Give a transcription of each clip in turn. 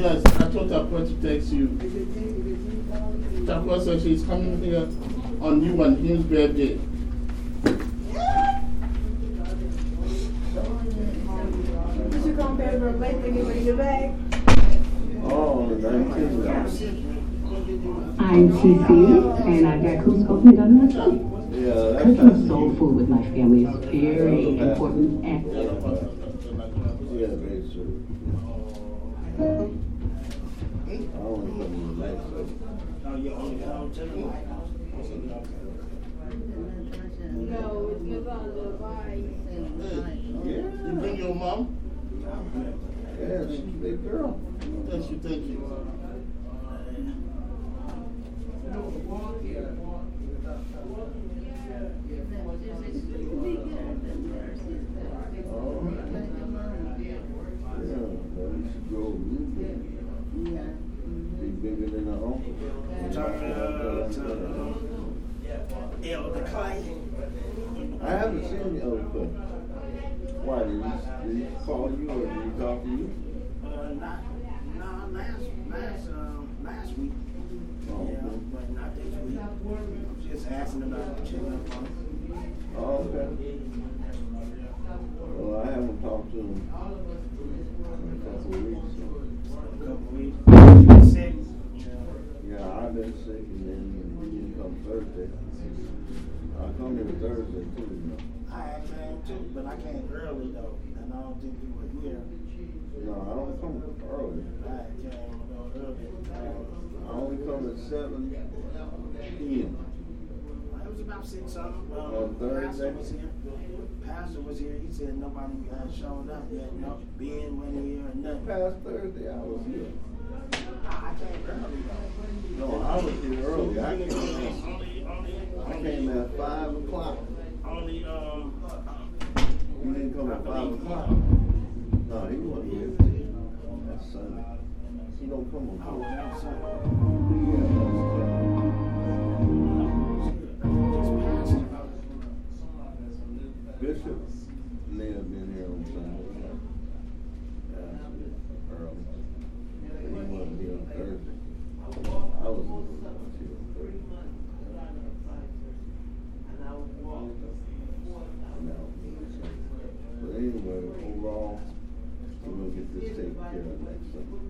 Yes, I told her to text you. Chakwa said she's coming here on you and his birthday. Did you come back for a birthday? Get ready to get back? Oh, 19. I'm TC, and I got Cusco Donuts. Yeah, that's Cooking soul food with my family is very important. And Yeah, very true. I only come in the night, so. You only come to the night? No, it's your father. Bye. Yeah. You bring your mom? Yeah, she's a big girl. Thank you, thank you. Yeah, well, you should grow a little bit. Be bigger than her uncle. Elder Clay. I haven't seen the other Clay. Why, did he, did he call you or did he talk to you? Uh, not, no, last, last, um, last week. Oh, Yeah, okay. but not this week. I'm Just asking about checking up on him. Oh, okay. Well, I haven't talked to him in a couple of weeks. so. A couple weeks. Yeah, I've been sick and then he didn't come Thursday. I come here Thursday too, you know. I came too, but I came early though, and I don't think you were here. No, I don't come early. I came early. I only come at seven p.m. It was about six something. On Um, Thursday? Pastor was here. Pastor was here. He said nobody had shown up yet. No, Ben went here and nothing. Past Thursday, I was here. I, I came early though. No, I was here early. I came, I came at five o'clock. only, um, You didn't come at five o'clock? No, he wasn't here. That's Sunday. He don't come on that's Bishop may have been here on Sunday. Yeah, early. But he wasn't on Thursday. I was here on Thursday. No. But anyway, overall, we're gonna get this taken care of next Sunday.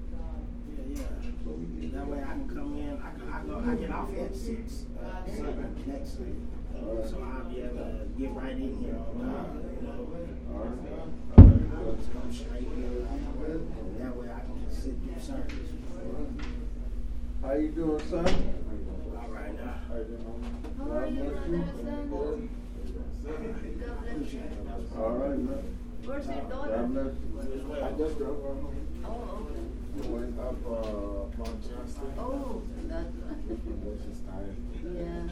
Yeah, yeah. So we can. That way I can come in, I can, I go, I get off at six, uh, Sunday, next Sunday. So I'll be able to get right in here you know. All right. I'll just come straight here. That way I can sit through service. How you doing, son? All right now. How are you, brother, son? All right, man. Where's your God daughter? bless you. I just drove her home. Oh, okay. Went up uh, Mount Justin. Oh, that's And she's tired. Yeah.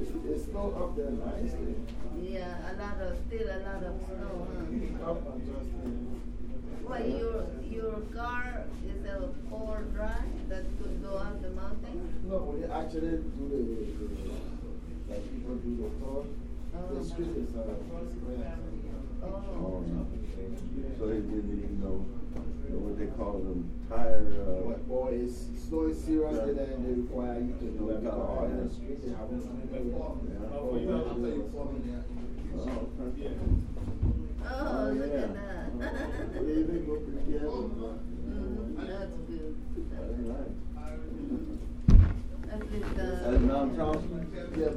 It's, it's still up there nicely. Yeah, a lot of, still a lot of snow, huh? Up Mount Justin. Well, your, your car is a four drive that could go up the mountain? No, we actually do the, the like people do the tour. Oh. The street is uh, grand. Oh, Oh, no. So they didn't even know, know what they call them, tire, uh, But boy, it's snow is serious Yeah. there they require you to know What that all in the street they haven't seen it. Yeah. Oh, yeah. oh, okay. oh, look at that. Yeah.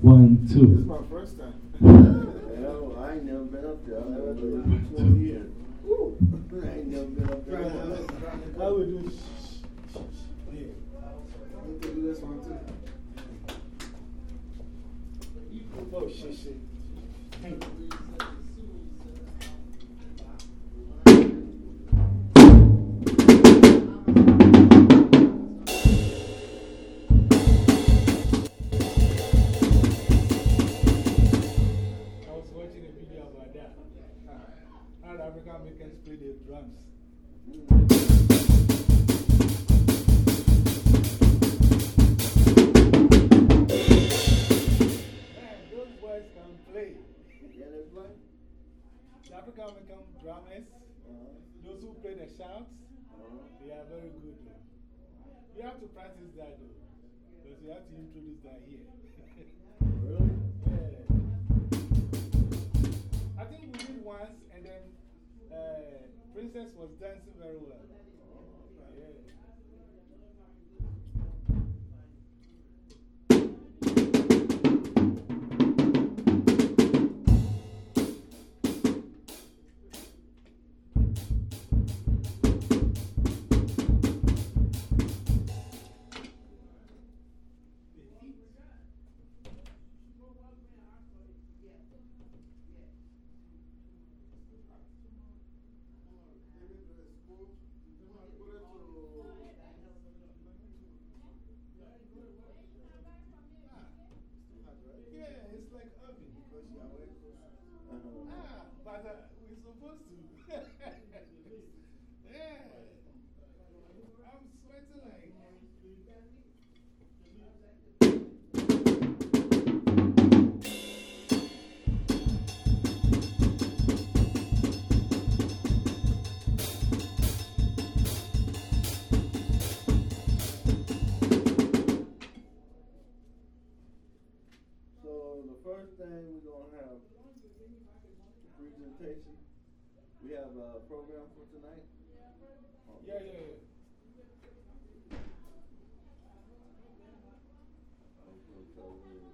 One, This is two. my first time. Yeah, I ain't never been up there. I've never been there for twenty years. Woo. I ain't never been up there. I would do shh. You can do this one too. Oh, shit, shit. I African American drummers, those who play the shouts, They are very good. You have to practice that though. Because you have to introduce that here. Really? yeah. I think we did once and then uh, Princess was dancing very well. Yeah. Have a program for tonight. Oh, Yeah, yeah, yeah. I was gonna tell you,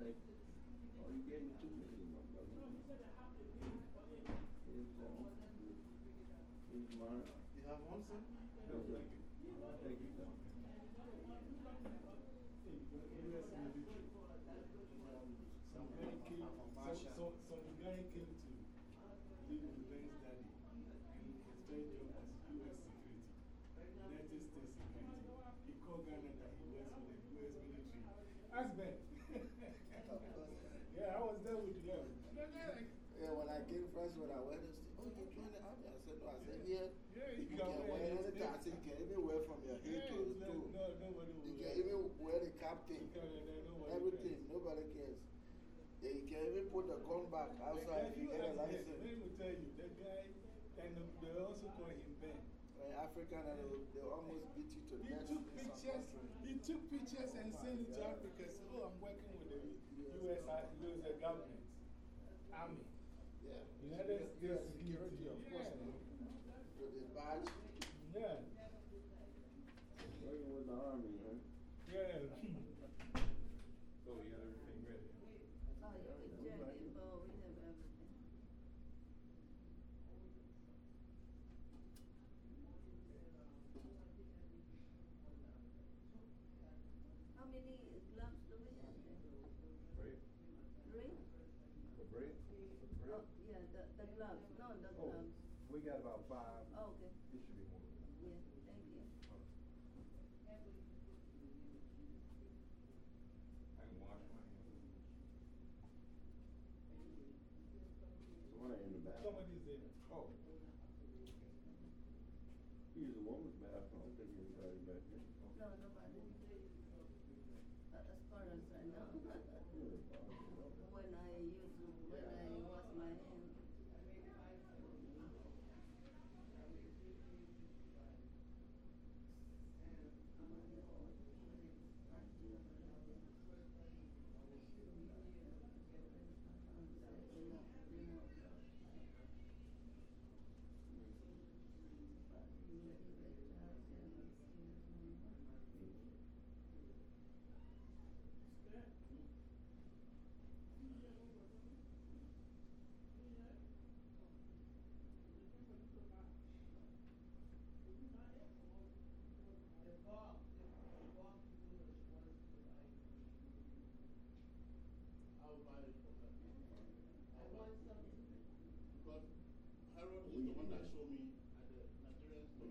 Thank you. You gave me two minutes, my brother. Here's one. Here's mine. You have one, sir? No, thank you. Thank you, sir. Guy came, some, some, some guy came to live with Ben's daddy, and his first job was U.S. security, United States security. He called Ghana that he works with the U.S. military. Ask Ben. yeah, I was there with them. Yeah, when I came first, when I went, said, Oh, you joined the army? I said, No, I said, Yeah. yeah, You you can can wear anything. I said, You can even wear from your head Yeah, to the toe. no, nobody will You can even wear the captain. You can wear that, nobody Everything. Nobody cares. Yeah, you can even put the gun back outside if you get a license. Let me tell you, that guy, and they also call him Ben. Like African, and they, they almost beat you to He death. took pictures, he took pictures and sent it to Africa. So, oh, I'm working with the US, uh, US government, Army, Yeah. United Yeah, States security, of course. Yeah. With his badge. Yeah. Working with the army, huh? Yeah. So you got everything ready? Oh, you can check it, we have everything. How many gloves do we have there? Three? The? Oh, yeah, the, the gloves, no, the Oh, gloves. we got about five. Oh, okay, It should be more than that. yeah, thank you. I can wash my hands. The one in the back. Somebody's there. Oh, Use the woman's bathroom. I don't think anybody back there. No, nobody. Uh, As far as I know. Really, Bob, you know. When I use, when I wash my hands. I'll buy it for her. I want some. Because The one that showed me at the Nigerian store.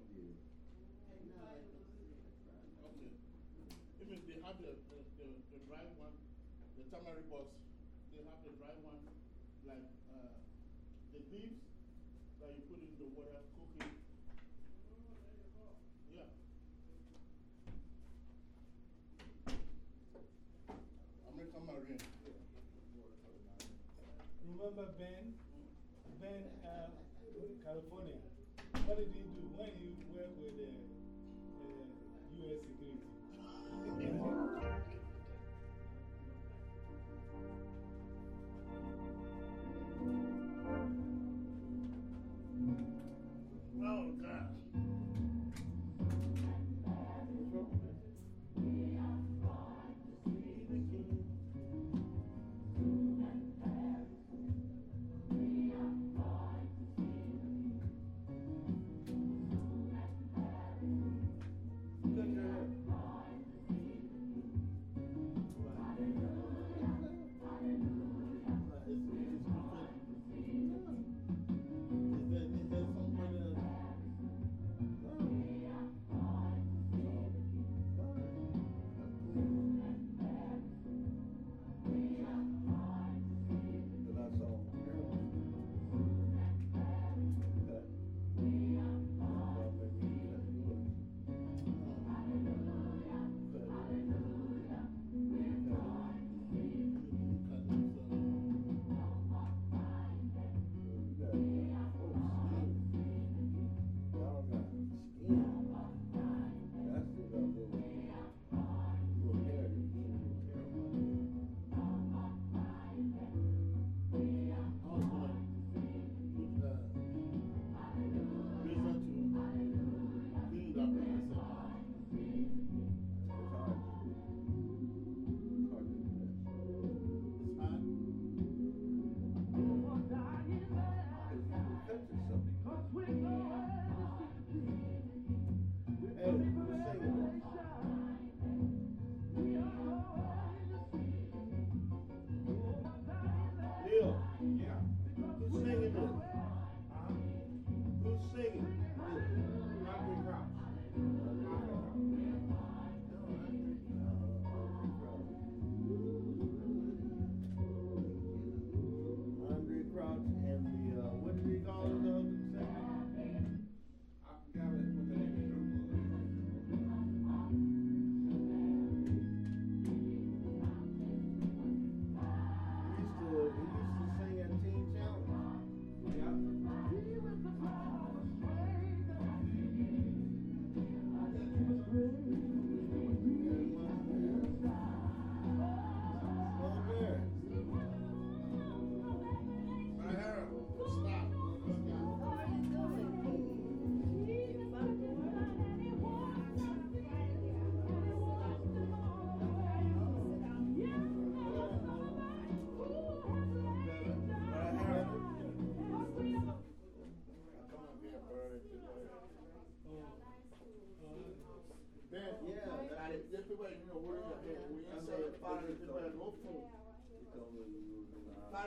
Okay. Even they have the, the, the, the dry one, the tamari box, they have the dry one, like uh, the leaves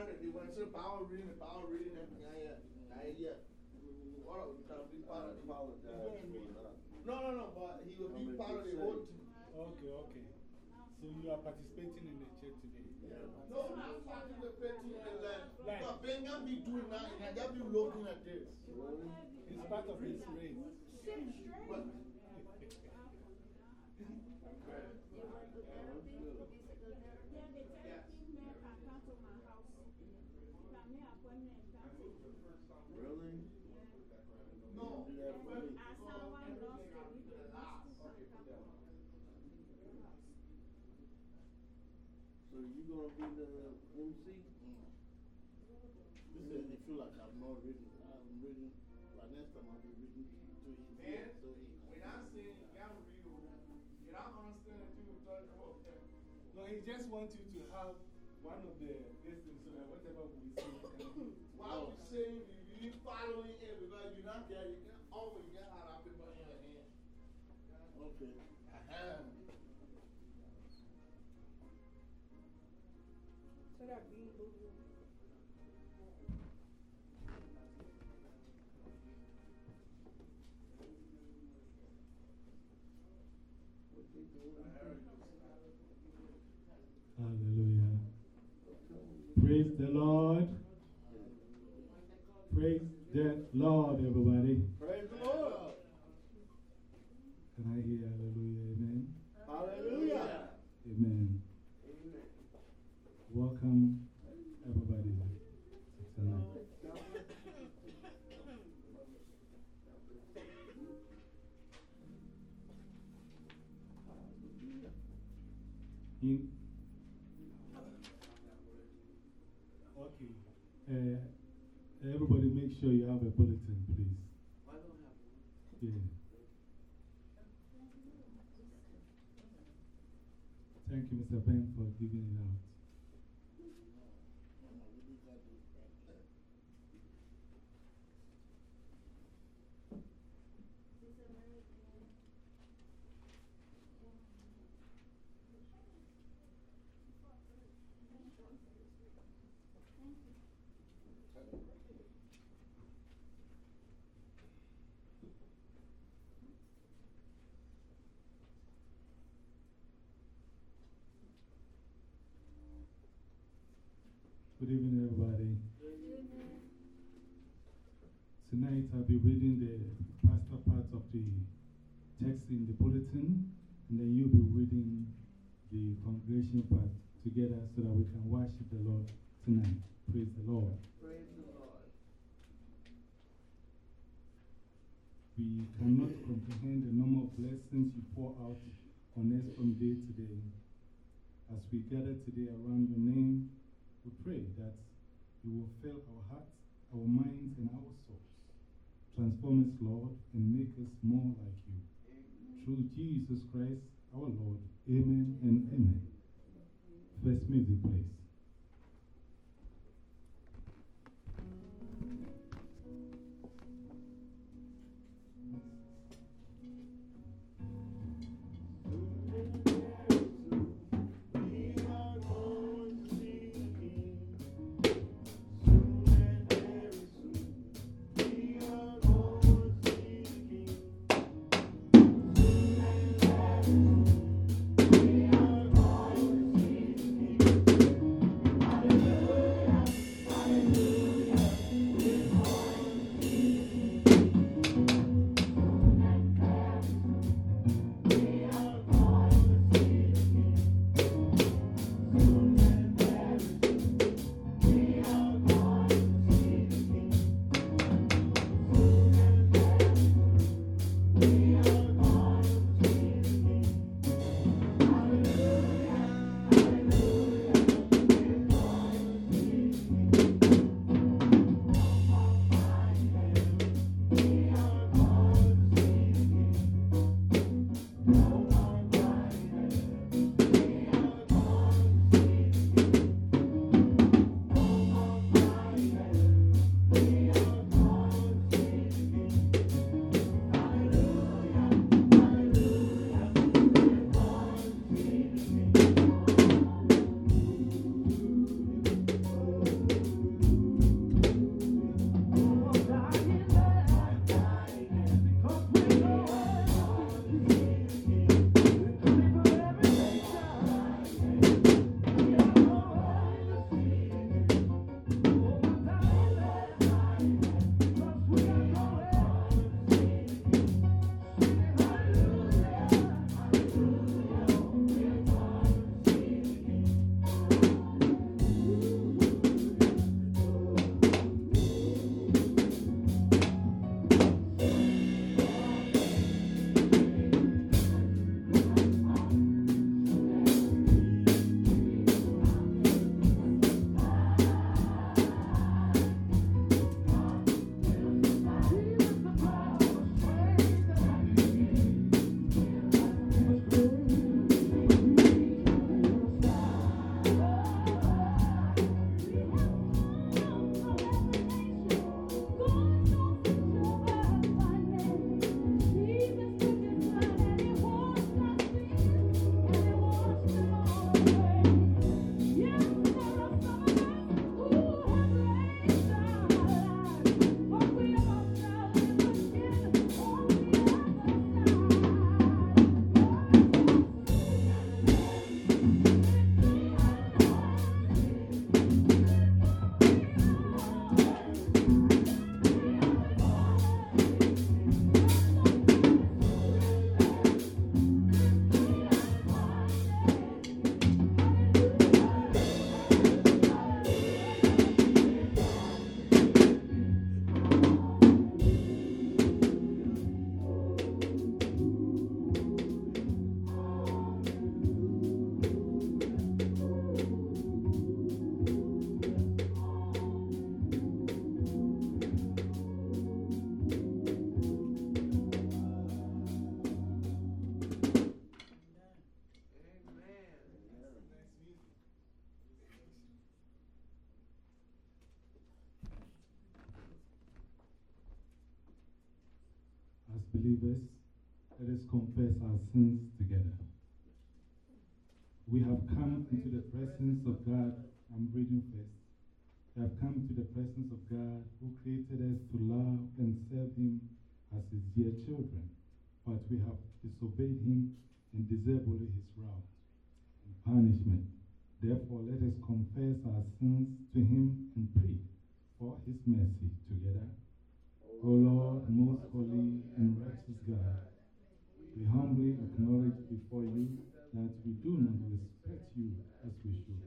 in they went to power reading, the power reading, and yeah, yeah, yeah, yeah. What are to be part of? I apologize. No, no, no, but he will be Coming part of the whole team. Okay, okay. So you are participating in the church today? No, not participating in the land. Like- But Benga be doing that, and I just be looking at this. It's part of his race. But, You went to therapy, Really? no. So you gonna be the MC? this is, I feel like I'm not reading. I'm reading, but next time I'll be reading to so he. When I say you can't read, you don't understand that. No, he just wants you to have one of the this thing so that whatever we say. can- Why would you say you you following it because you're not there, you can always get out of people in your hand. Okay. Ahem. So that being the Lord. Praise the Lord, everybody. Praise the Lord. Can I hear hallelujah? Amen. Hallelujah. Amen. Welcome, everybody, tonight. Everybody make sure you have a bulletin, please. I don't have one. Yeah. Thank you, Mr. Ben, for giving it out. Good evening, everybody. Tonight I'll be reading the pastor part of the text in the bulletin, and then you'll be reading the congregation part together so that we can worship the Lord tonight. Praise the Lord. Praise the Lord. We cannot comprehend the number of blessings you pour out on us from day to day. As we gather today around your name, we pray that you will fill our hearts, our minds, and our souls. Transform us, Lord, and make us more like you. Through Jesus Christ, our Lord. Amen and amen. Music, please. Thank sins together. We have come into the presence of God. I'm reading first. We have come to the presence of God who created us to love and serve Him as His dear children. But we have disobeyed Him and only His wrath and punishment. Therefore, let us confess our sins to Him and pray for His mercy together. O Lord, most holy and righteous God, we humbly acknowledge before you that we do not respect you as we should,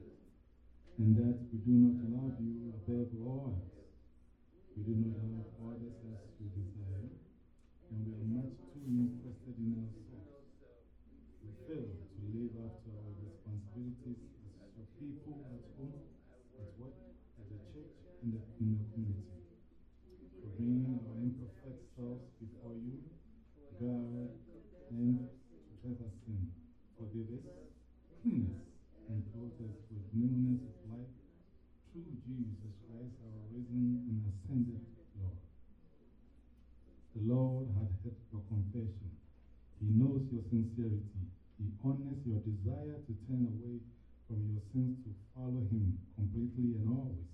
and that we do not love you above all else. We do not love others as we desire, and we are much too interested in ourselves. We fail to live up to our responsibilities as your people at home, at work, at the church, and in the community. We bring our imperfect selves before you, God, and without sin. Forgive us, clean us, and clothe us with newness of life through Jesus Christ, our risen and ascended Lord. The Lord had heard your confession. He knows your sincerity. He honors your desire to turn away from your sins to follow Him completely and always.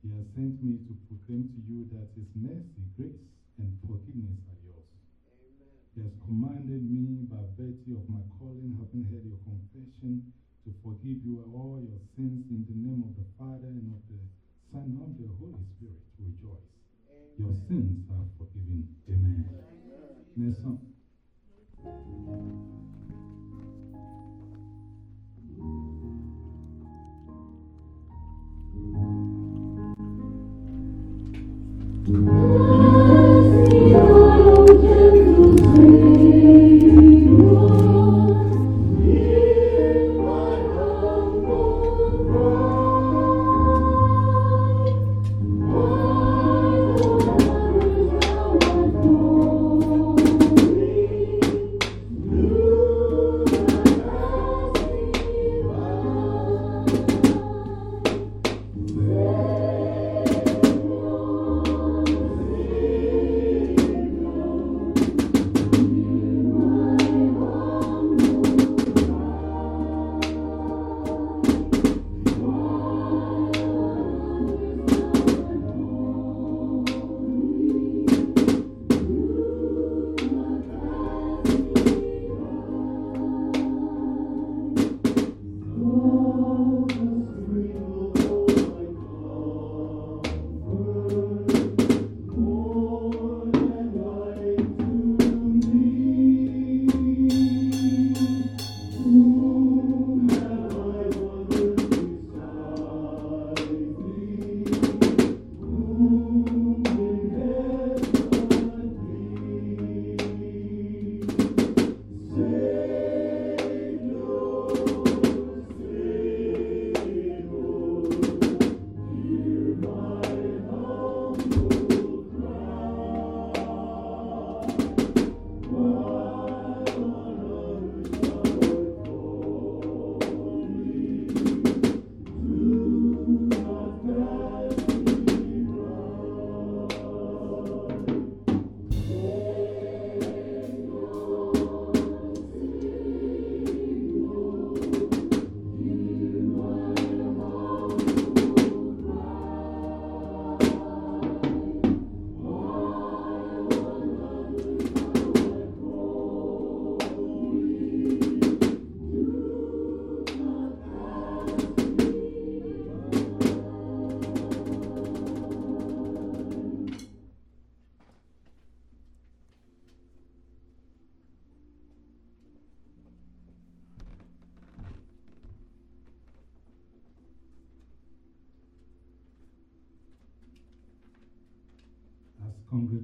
He has sent me to proclaim to you that His mercy, grace, and forgiveness are yours. He has commanded me by virtue of my calling, having heard your confession, to forgive you all your sins in the name of the Father and of the Son and of the Holy Spirit. Rejoice. Your sins are forgiven. Amen. Song. As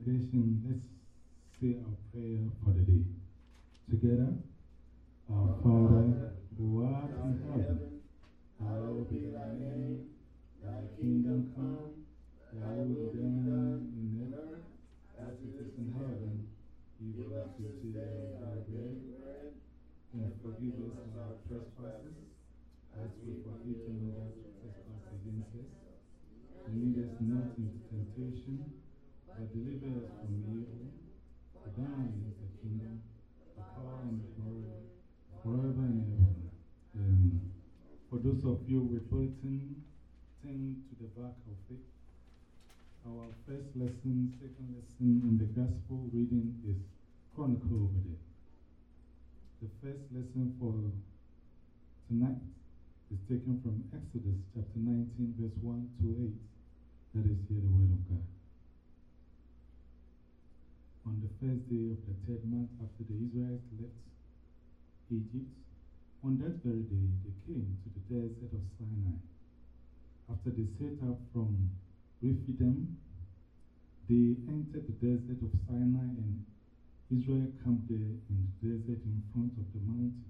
let's say our prayer for the day. Together, our Father, who art in heaven, hallowed be thy name. Thy kingdom come, thy will be done in earth as it is in heaven. Give us this day our daily bread, and forgive us our trespasses, as we forgive them But deliver us from evil. For thine is the kingdom, the power, and the glory, forever and ever. Amen. For those of you with bulletin, turn to the back of it. Our first lesson, second lesson in the gospel reading is Chronicle over there. The first lesson for tonight is taken from Exodus chapter 19, verse 1 to 8. That is here the word of God. On the first day of the third month after the Israelites left Egypt, on that very day they came to the desert of Sinai. After they set out from Rephidim, they entered the desert of Sinai and Israel camped there in the desert in front of the mountain.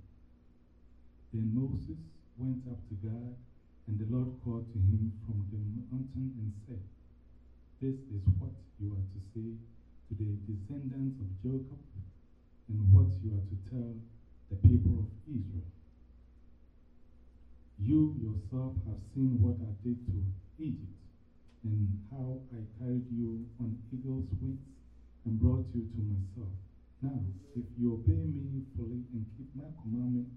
Then Moses went up to God, and the Lord called to him from the mountain and said, This is what you are to say to the descendants of Jacob, and what you are to tell the people of Israel. You yourself have seen what I did to Egypt, and how I carried you on eagle's wings and brought you to myself. Now, if you obey me fully and keep my commandment,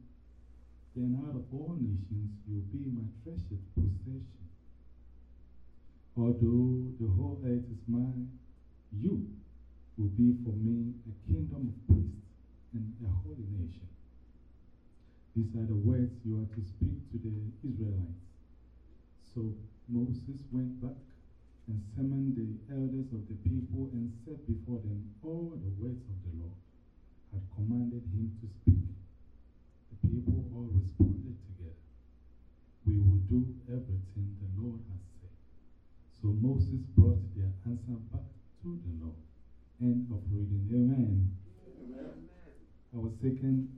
then out of all nations you'll be my treasured possession. Although the whole earth is mine, you will be for me a kingdom of priests and a holy nation. These are the words you are to speak to the Israelites. So Moses went back and summoned the elders of the people and said before them all the words of the Lord had commanded him to speak. The people all responded together. We will do everything the Lord has said. So Moses brought their answer back to the Lord. End of reading. Amen. Amen. Our second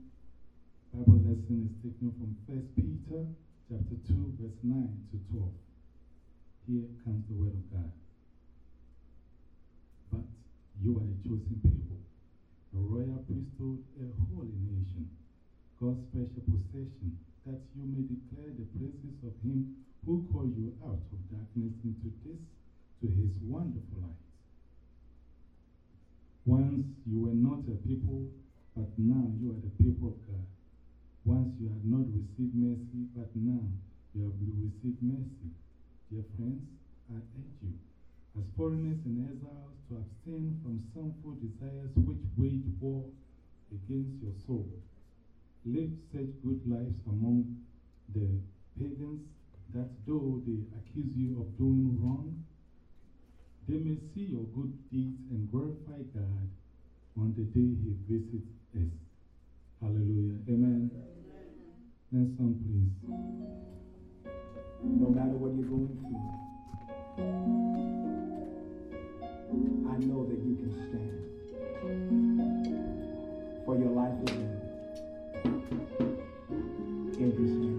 Bible lesson is taken from 1 Peter chapter 2, verse 9 to 12. Here comes the word of God. But you are a chosen people, a royal priesthood, a holy nation, God's special possession, that you may declare the praises of him who called you out of darkness into this, to his wonderful light. Once you were not a people, but now you are the people of God. Once you had not received mercy, but now you have received mercy. Dear friends, I urge you, as foreigners and exiles, to abstain from sinful desires which wage war against your soul. Live such good lives among the pagans that though they accuse you of doing wrong, they may see your good deeds and glorify God on the day He visits us. Hallelujah. Amen. Next song, please. No matter what you're going through, I know that you can stand. For your life is in, in His hands.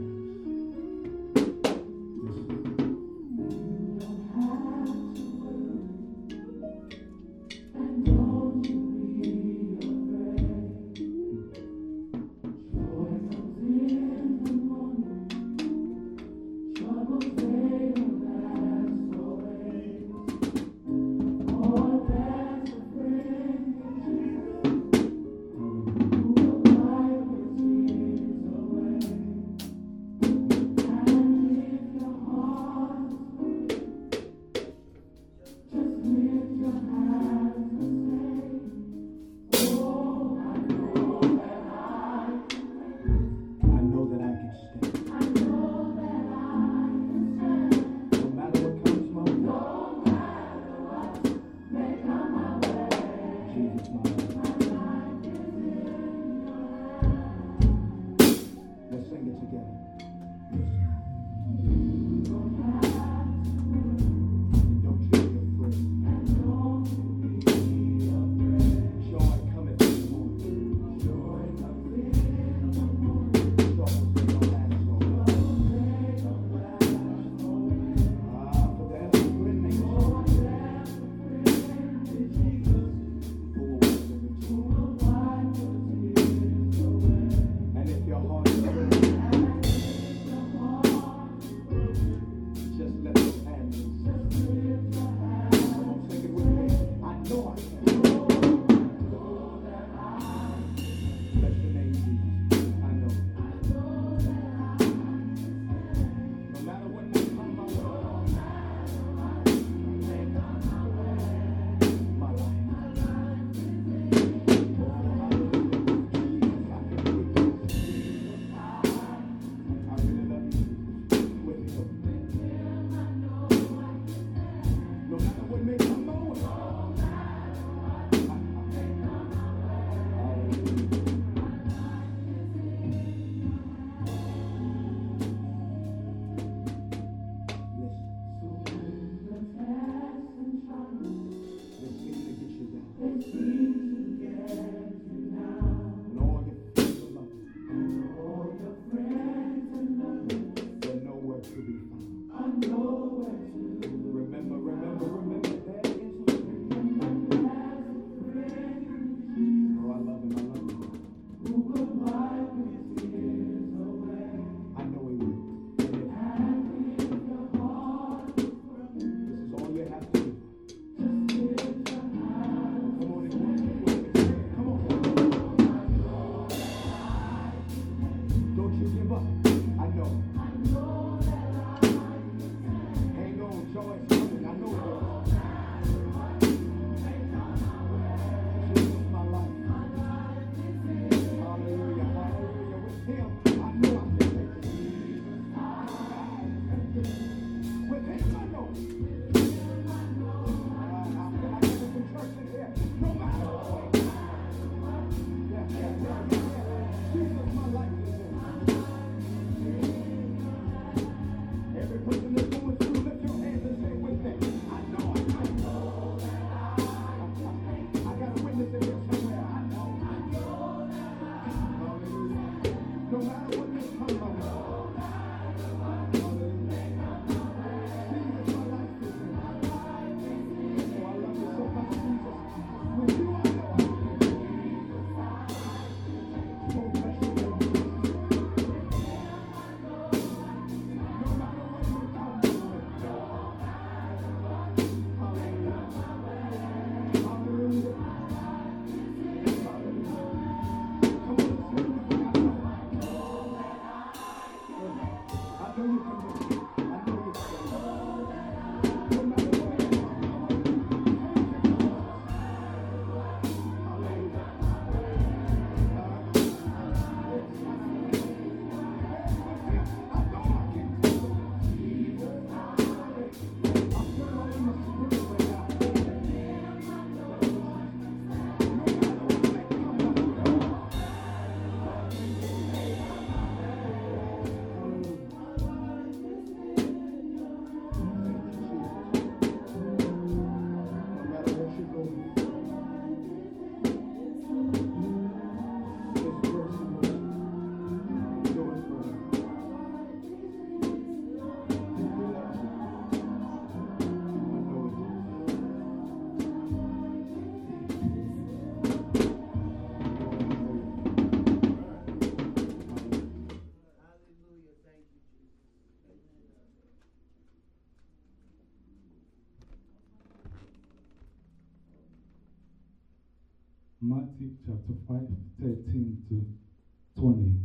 Chapter 5, 13 to 20.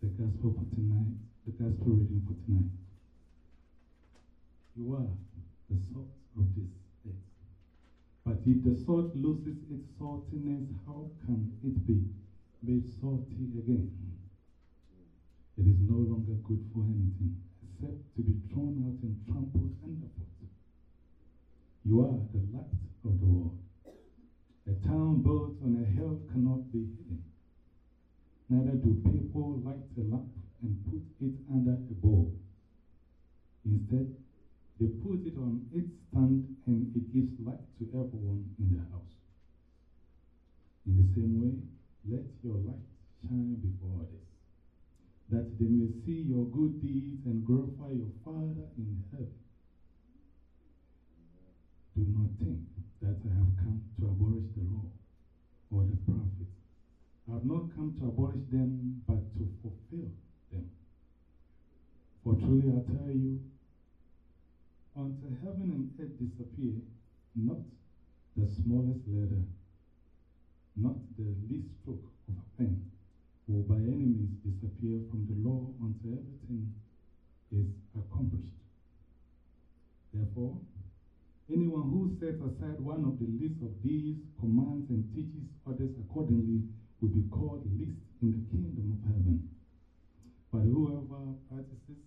The gospel for tonight, the gospel reading for tonight. You are the salt of this earth. But if the salt loses its saltiness, how can it be made salty again? It is no longer good for anything except to be thrown out and trampled underfoot. You are the light of the world. A town built on a hill cannot be hidden. Neither do people light a lamp and put it under a bowl. Instead, they put it on its stand and it gives light to everyone in the house. In the same way, let your light shine before others, that they may see your good deeds and glorify your Father in heaven. Do not think that I have come to abolish the law or the prophets. I have not come to abolish them, but to fulfill them. For truly I tell you, until heaven and earth disappear, not the smallest letter, not the least stroke of a pen, will by any means disappear from the law until everything is accomplished. Therefore, anyone who sets aside one of the least of these commands and teaches others accordingly will be called least in the kingdom of heaven. But whoever practices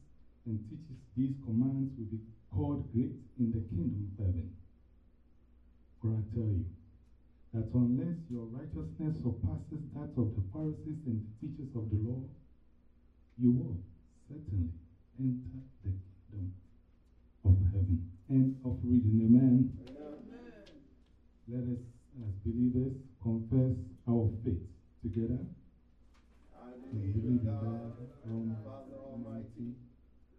and teaches these commands will be called great in the kingdom of heaven. For I tell you that unless your righteousness surpasses that of the Pharisees and the teachers of the law, you will certainly enter the kingdom of heaven. End of reading. Amen. Amen. Let us, as believers, confess our faith together. I believe in God, Almighty, Father Almighty,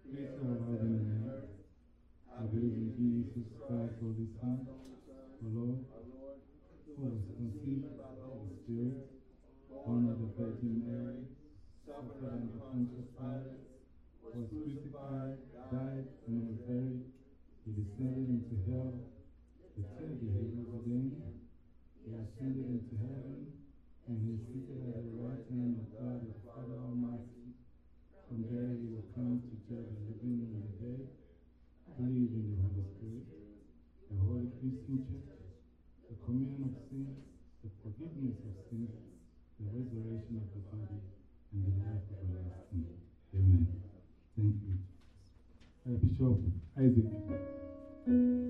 creator of heaven and earth. I believe in Jesus Christ, Holy Son, the Lord, who was conceived by the Holy Spirit, born of the Virgin Mary, suffered under Pontius Pilate, was crucified, died, and was buried. He descended into hell. The third day he rose again. He ascended into heaven, and he is seated at the right hand of God the Father Almighty. From there he will come to judge the living and the dead. Believe in the Holy Spirit, the Holy Christian Church, the communion of sins, the forgiveness of sins, the resurrection of the body, and the life everlasting. Amen. Thank you. Uh, Bishop Isaac.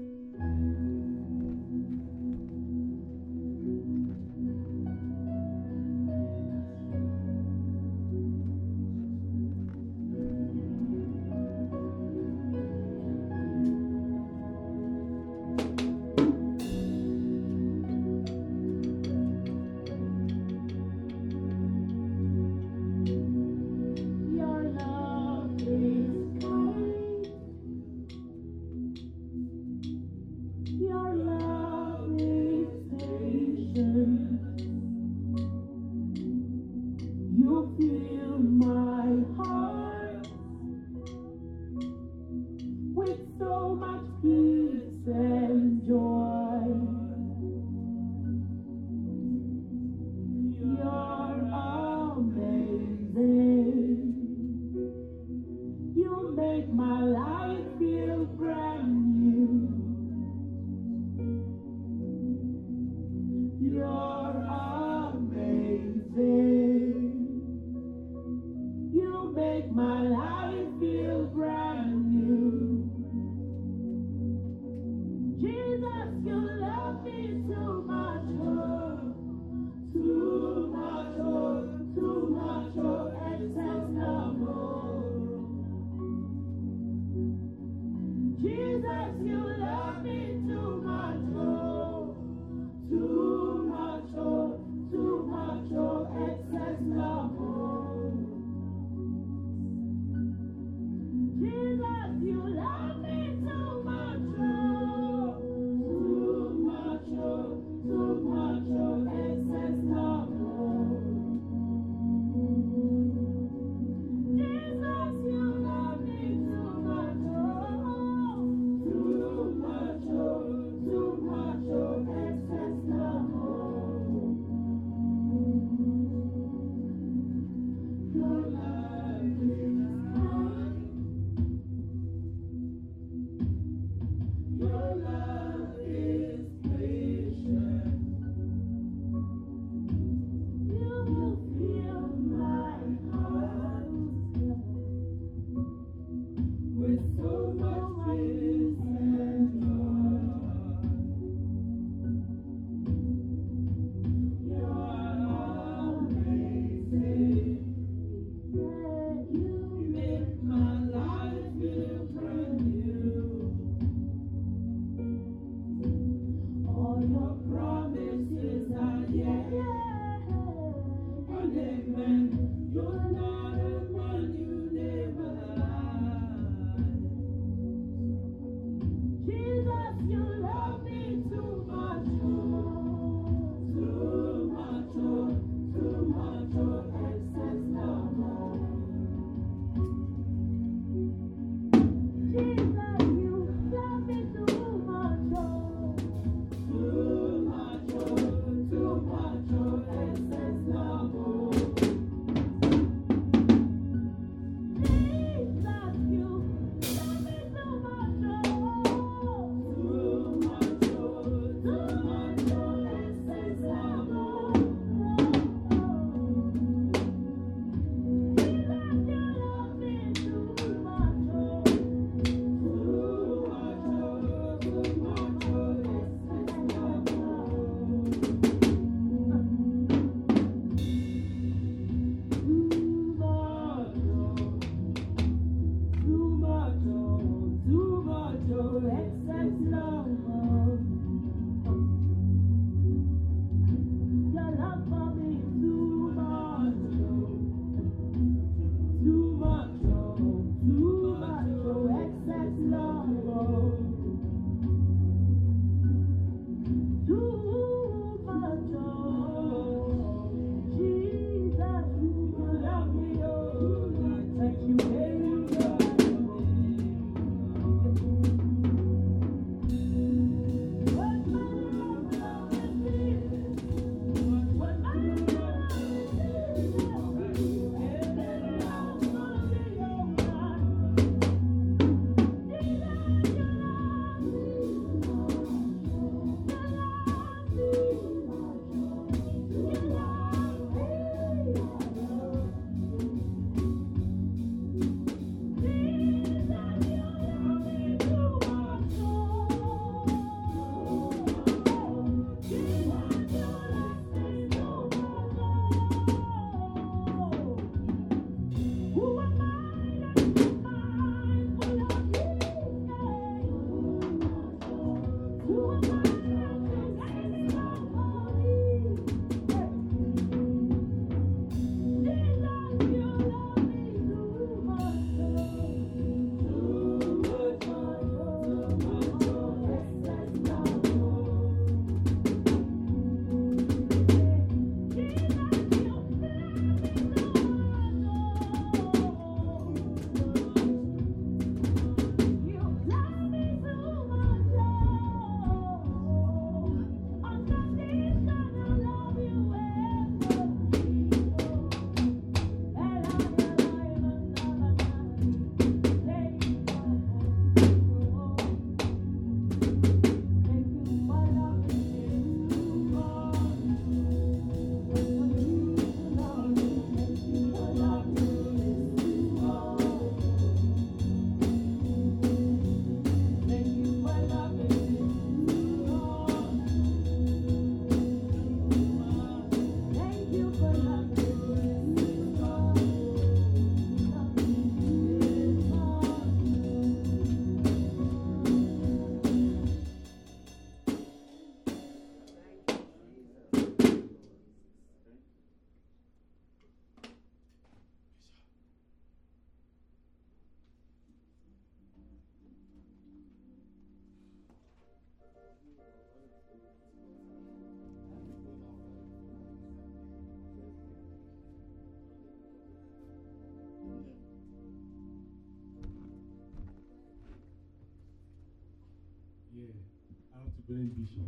Grand Bishop.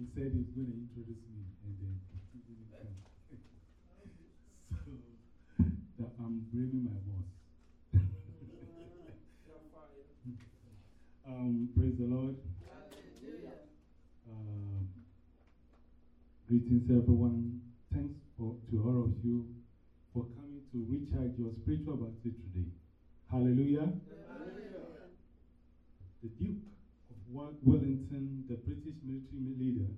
He said he's going to introduce me, and then he didn't come. so that I'm blaming my boss. um, praise the Lord. Um, greetings, everyone. Thanks for, to all of you for coming to recharge your spiritual battery today. Hallelujah. The Duke of Wellington, the British military leader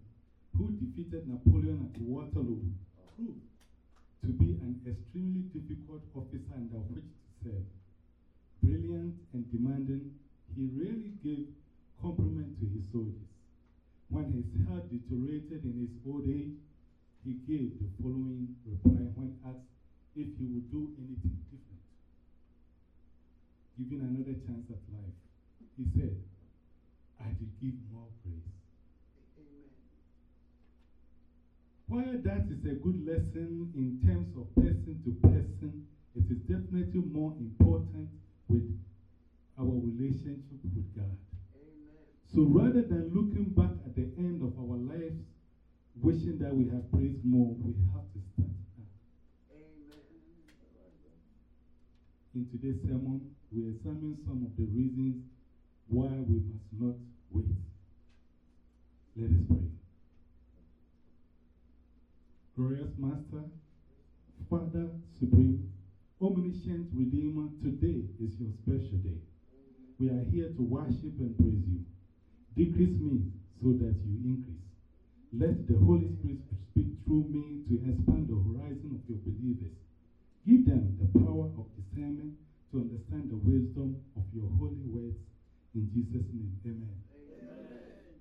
who defeated Napoleon at Waterloo, proved to be an extremely difficult officer under which to serve. Brilliant and demanding, he rarely gave compliment to his soldiers. When his health deteriorated in his old age, he gave the following reply when asked if he would do anything different. Given another chance at life, he said, I did give more praise. While that is a good lesson in terms of person to person, it is definitely more important with our relationship with God. So rather than looking back at the end of our lives, wishing that we have praised more, we have to start now. In today's sermon, we examine some of the reasons why we must not wait. Let us pray. Glorious Master, Father Supreme, Omniscient Redeemer, today is your special day. We are here to worship and praise you. Decrease me so that you increase. Let the Holy Spirit speak through me to expand the horizon of your believers. Give them the power of discernment to understand the wisdom of your holy words. In Jesus' name, amen. amen.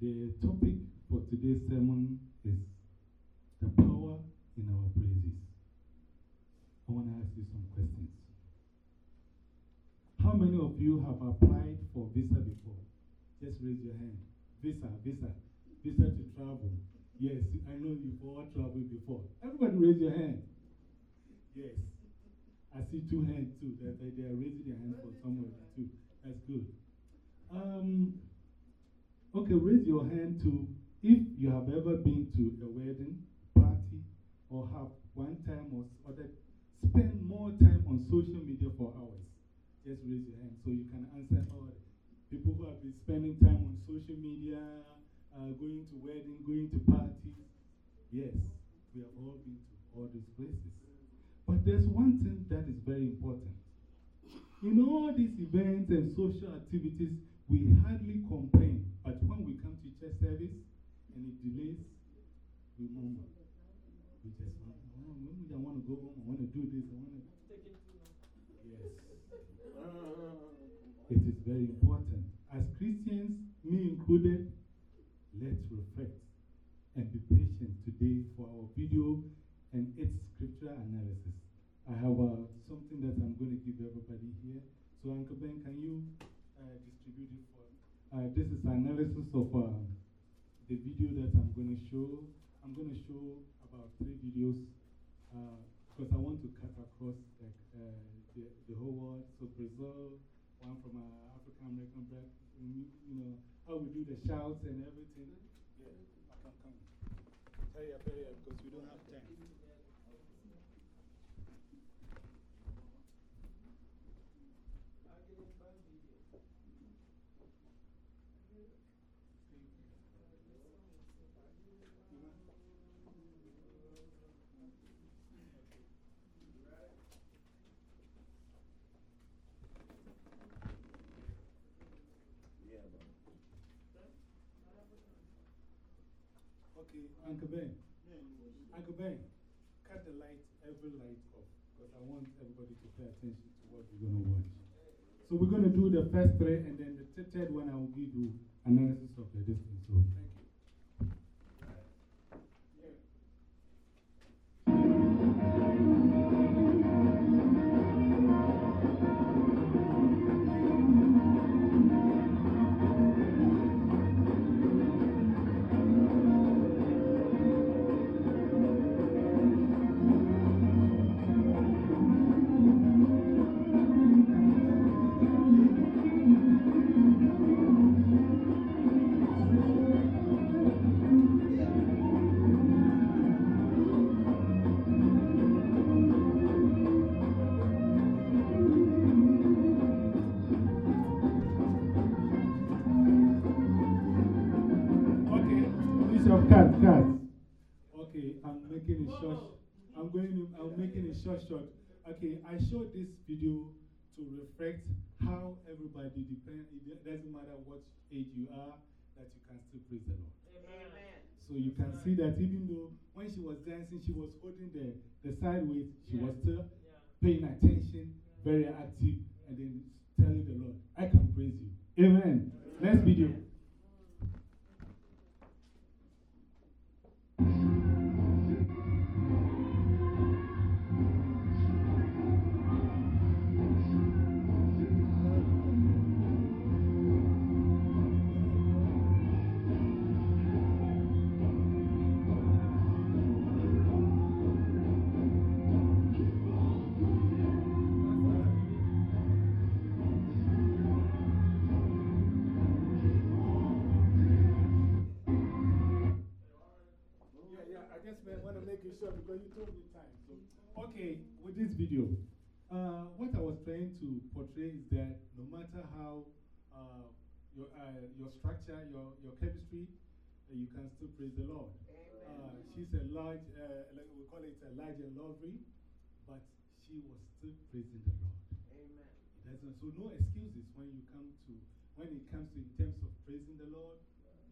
The topic for today's sermon is the power in our praises. I want to ask you some questions. How many of you have applied for visa before? Just raise your hand. Visa, visa, visa to travel. Yes, I know you've all traveled before. Everybody raise your hand. Yes. I see two hands too. They, are raising their hands for someone too. That's good. Um, okay, raise your hand too if you have ever been to a wedding or have one time or other spend more time on social media for hours. Just raise your hand so you can answer all people who have been spending time on social media, uh, going to weddings, going to parties. Yes, we have all been to all these places. But there's one thing that is very important. In all these events and social activities, we hardly complain. But when we come to church service and it delays, we murmur. We just want, maybe I want to go home, I want to do this, I want to. Yes. It is very important. As Christians, me included, let's reflect and be patient today for our video and its scriptural analysis. I have uh, something that I'm going to give everybody here. So, Uncle Ben, can you uh, distribute it for uh, This is analysis of uh, the video that I'm going to show. I'm going to show about three videos because I want to cut across like, the, the whole world. So, Brazil, one from uh, African American black, you know, how we do the shouts and everything. Yeah, I can come. Hurry up, hurry up, because we don't have time. Okay, Uncle Ben. Uncle Ben, cut the light, every light off, because I want everybody to pay attention to what we're going to watch. So we're going to do the first three, and then the third one I will give you analysis of the distance. So short, short. Okay, I showed this video to reflect how everybody depends, it doesn't matter what age you are, that you can still praise the Lord. Amen. So you can see that even though when she was dancing, she was holding the, the sideways, she was still paying attention, very active, and then telling the Lord, I can praise you. Amen. Next video. Trying to portray is that no matter how uh, your, uh, your structure, your, your chemistry, uh, you can still praise the Lord. Uh, she's a large, uh, like we call it a large and lovely, but she was still praising the Lord. Amen. That's not, so no excuses when you come to, when it comes to in terms of praising the Lord,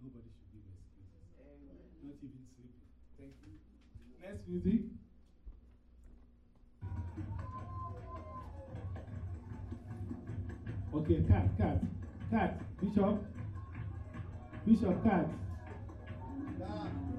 nobody should give excuses. Amen. Not even sleeping. Thank you. Next music. Okay, cat, cat, cat. Bishop. Bishop, cat. It's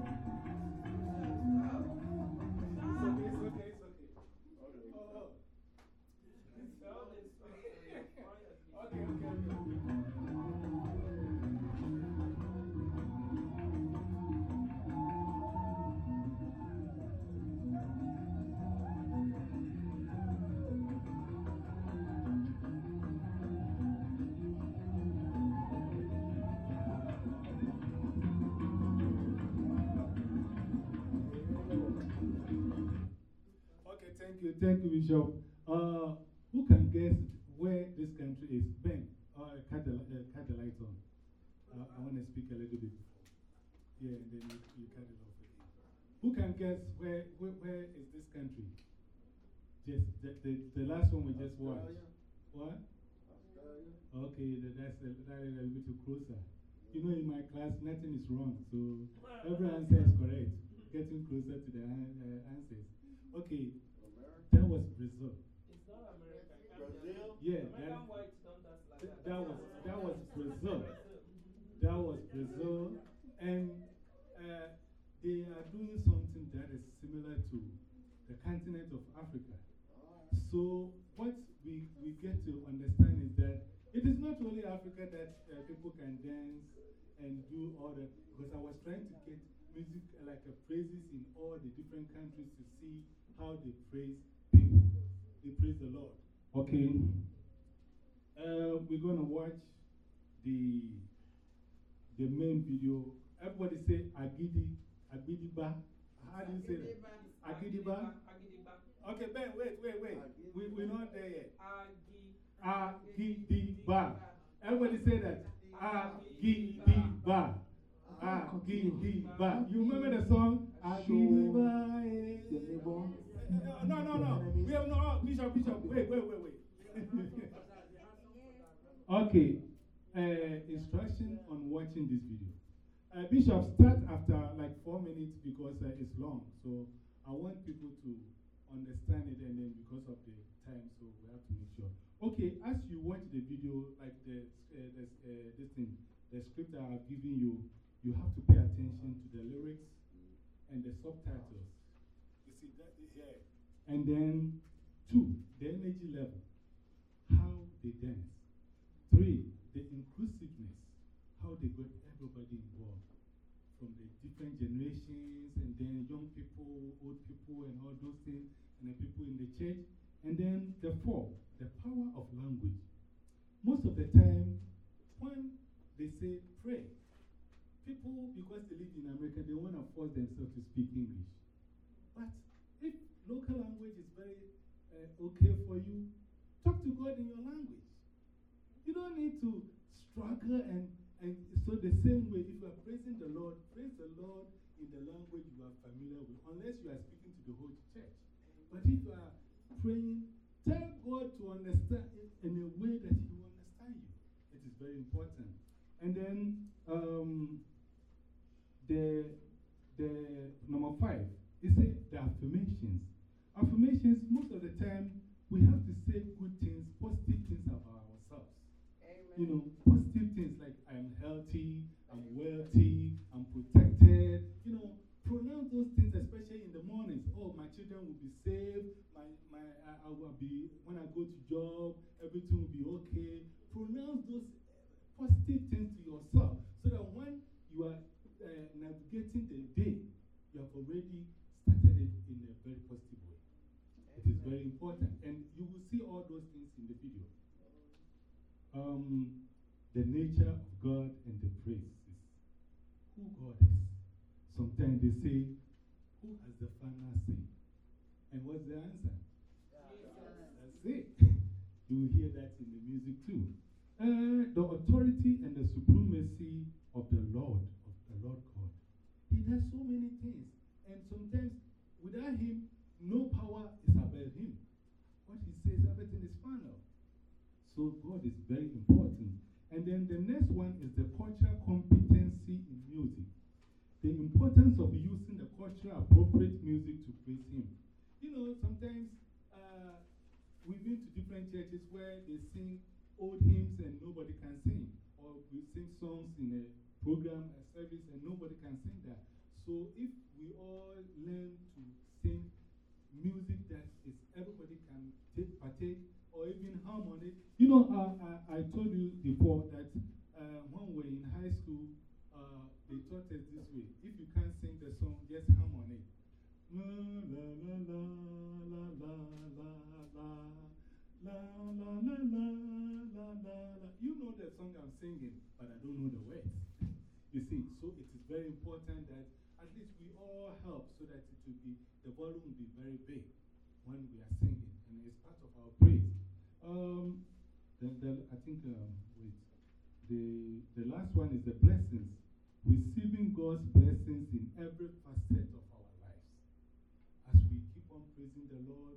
thank you, thank you, Bishop. Uh, who can guess where this country is? Ben, uh, cut, the, uh, cut the lights on. Uh, I want to speak a little bit. Yeah, and then you, you cut it off again. Who can guess where, where, where is this country? Just the, the, the last one we just watched. What? Okay, that, that's a, that is a little closer. You know, in my class, nothing is wrong, so every answer is correct. Getting closer to the an- uh, answers. Okay, that was Brazil. It's not America. Brazil? Yeah, American that, whites don't dance like that. that, was, that was Brazil. That was Brazil. And uh, they are doing something that is similar to the continent of Africa. So, what we, we get to understand is that it is not only Africa that uh, people can dance and do all that, because I was trying to get music uh, like uh, praises in all the different countries to see how they praise people. They praise the Lord. Okay. Uh, we're going to watch the, the main video. Everybody say Agidi, Agidiba. How do you say that? Agidiba? Agidiba. Okay, Ben, wait, wait, wait. We, we're not there yet. Agi. Agidiba. Everybody say that. Agidiba. Agidiba. You remember the song? Agidiba. Eh. No, no, no. We have no. Bishop, Bishop. Wait, wait, wait, wait. okay. Uh, instruction on watching this video. Uh, Bishop, start after like four minutes because uh, it's long. So I want people to understand it and then because of the time, so we have to make sure. Okay, as you watch the video, like the, uh, uh, this thing, the script that I have given you, you have to pay attention to the lyrics and the subtitles. See that here. And then, two, the energy level, how they dance. Three, the inclusiveness, how they got everybody involved from the different generations and then young people, old people, and all those things, and the people in the church. And then the four, the power of language. Most of the time, when they say pray, people, because they live in America, they want to force themselves to speak English. But local language is very uh, okay for you, talk to God in your language. You don't need to struggle and, And so, the same way, if you are praising the Lord, praise the Lord in the language you are familiar with, unless you are speaking to the whole church. But if you are praying, tell God to understand it in a way that He will understand you. It is very important. And then um, the, the number five is say the affirmations. Affirmations, most of the time, we have to say good things, positive things about ourselves. You know, positive things like I'm healthy, I'm wealthy, I'm protected. You know, pronounce those things, especially in the mornings. Oh, my children will be saved. My, my, I, I will be, when I go to job, everything will be okay. Pronounce those positive things to yourself so that when you are uh, navigating the day, you have already started it in a very positive way. It is very important. And you will see all those things in the video. Um, the nature of God and the praises. Who God is. Sometimes they say, Who has the final say? And what's the answer? That's it. you will hear that in the music too. Uh, the authority and the supremacy of the Lord, of the Lord God. He does so many things. And sometimes without Him, no power is above Him. What He says, everything is final. So God is very important. And then the next one is the cultural competency in music. The importance of using the cultural appropriate music to praise Him. You know, sometimes uh, we've been to different churches where they sing old hymns and nobody can sing. Or we sing songs in a program, a service, and nobody can sing that. So if we all learn to sing music that is everybody can take, partake or even harmony. You know, uh, I, I told you before that uh, when we were in high school, uh, they taught us this way. If you can't sing the song, just hum on it. La la la la la la la la la la la la la la la. You know the song I'm singing, but I don't know the words. You see, so it is very important that at least we all help so that it will be, the volume will be very big when we are singing, and it's part of our praise. Um, then I think, um, wait, the, the last one is the blessings. Receiving God's blessings in every facet of our lives. As we keep on praising the Lord,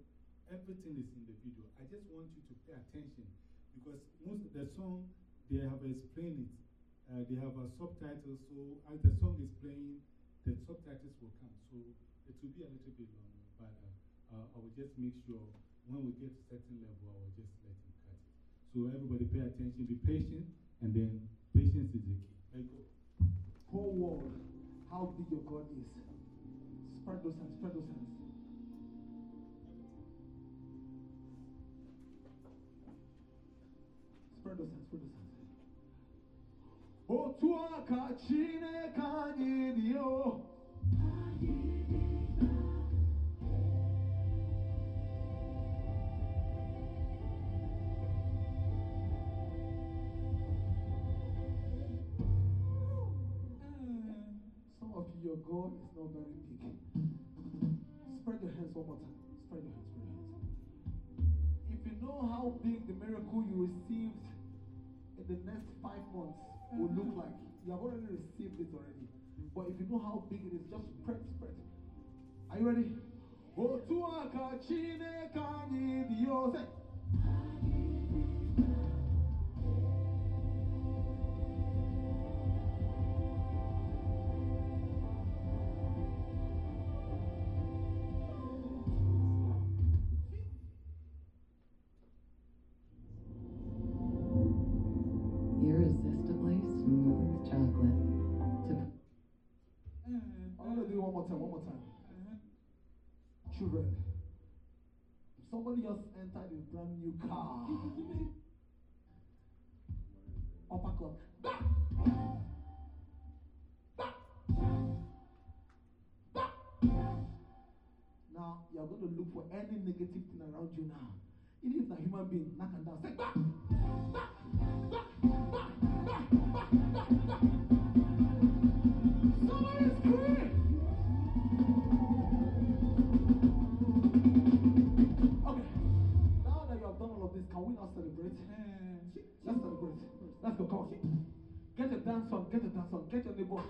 everything is in the video. I just want you to pay attention because most of the song, they have explained it. Uh, they have a subtitle, so as the song is playing, the subtitles will come. So it will be a little bit longer, but uh, uh, I will just make sure when we get to certain level, I will just let him cut it. So everybody pay attention, be patient, and then patience is the key. Let's go. Whole world, how big your God is. Spread those hands, spread those hands. Spread those hands, spread those hands. Oh, Otu aka Chineke anyị dị o. Some your God is not very big. Spread your hands one more time. Spread your hands, spread your hands. If you know how big the miracle you received in the next five months will look mm-hmm. like, you have already received it already. But if you know how big it is, just spread, spread. Are you ready? Otu aka Chineke anyị dị o. one more time, one more time. Children, somebody just entered a brand new car. Upper class. Back! Back! Back! Now, you are going to look for any negative thing around you now. Even if a human being, knock and down. Say! Back! Back! Back! Back! Back! Get a dance on, get a dance on, get your neighbor.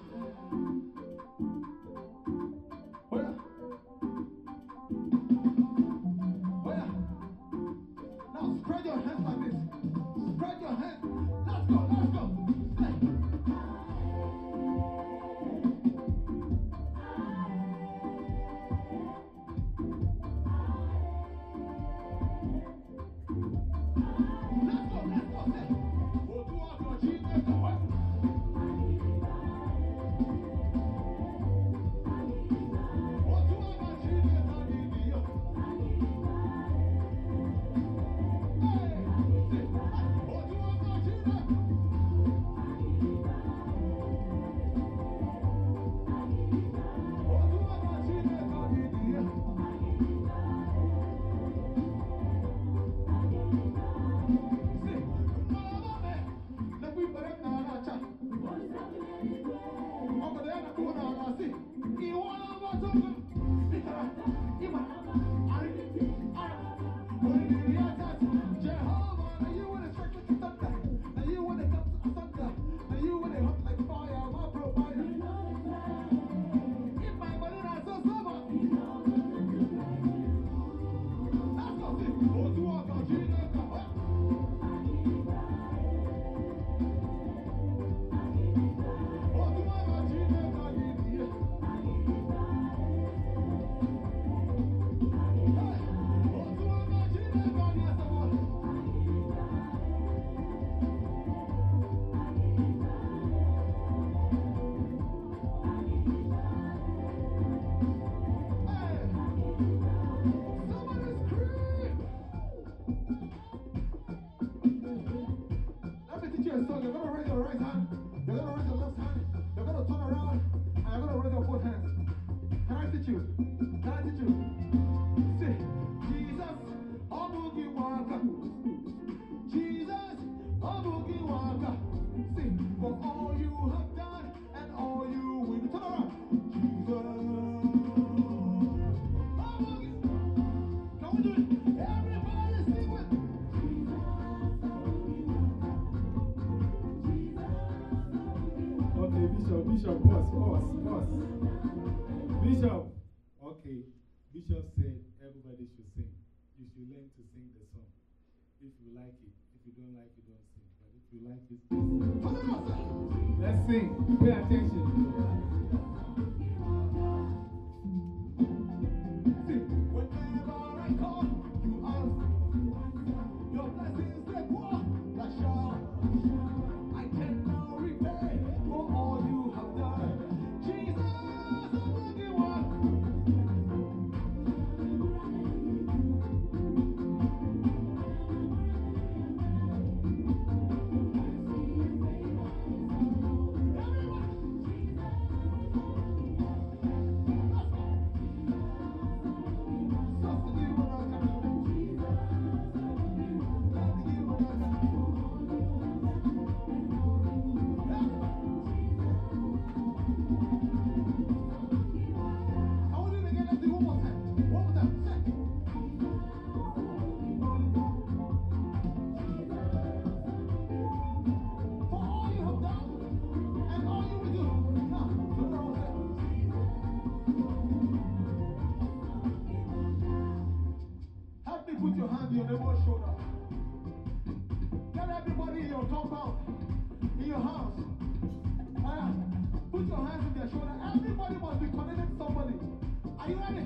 Up.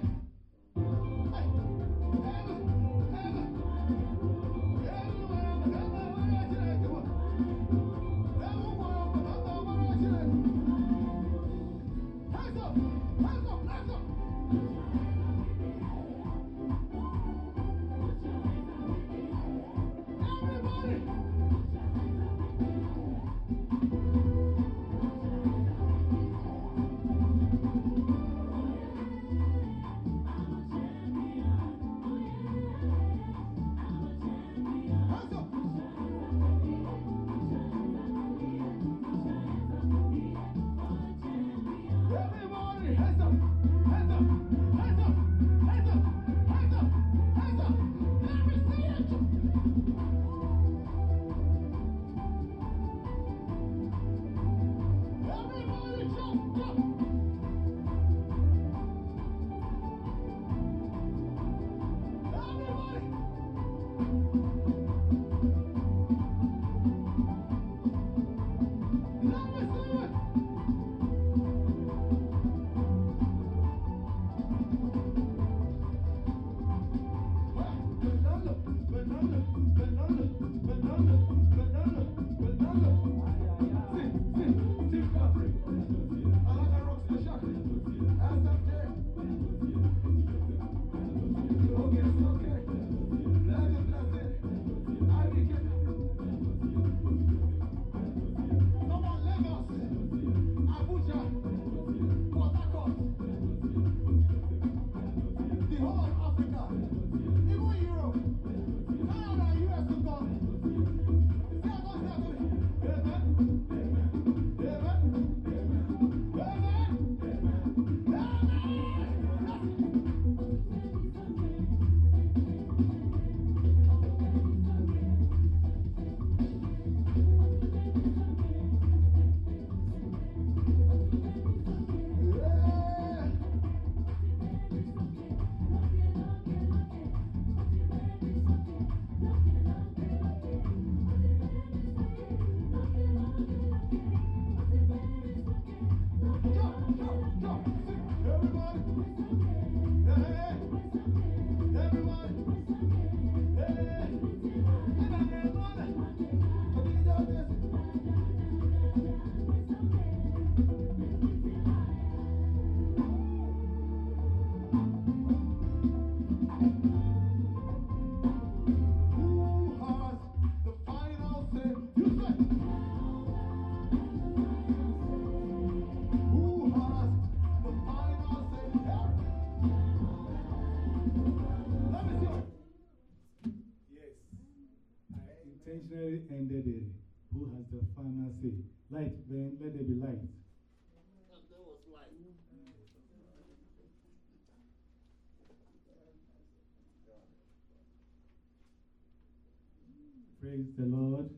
Praise the Lord.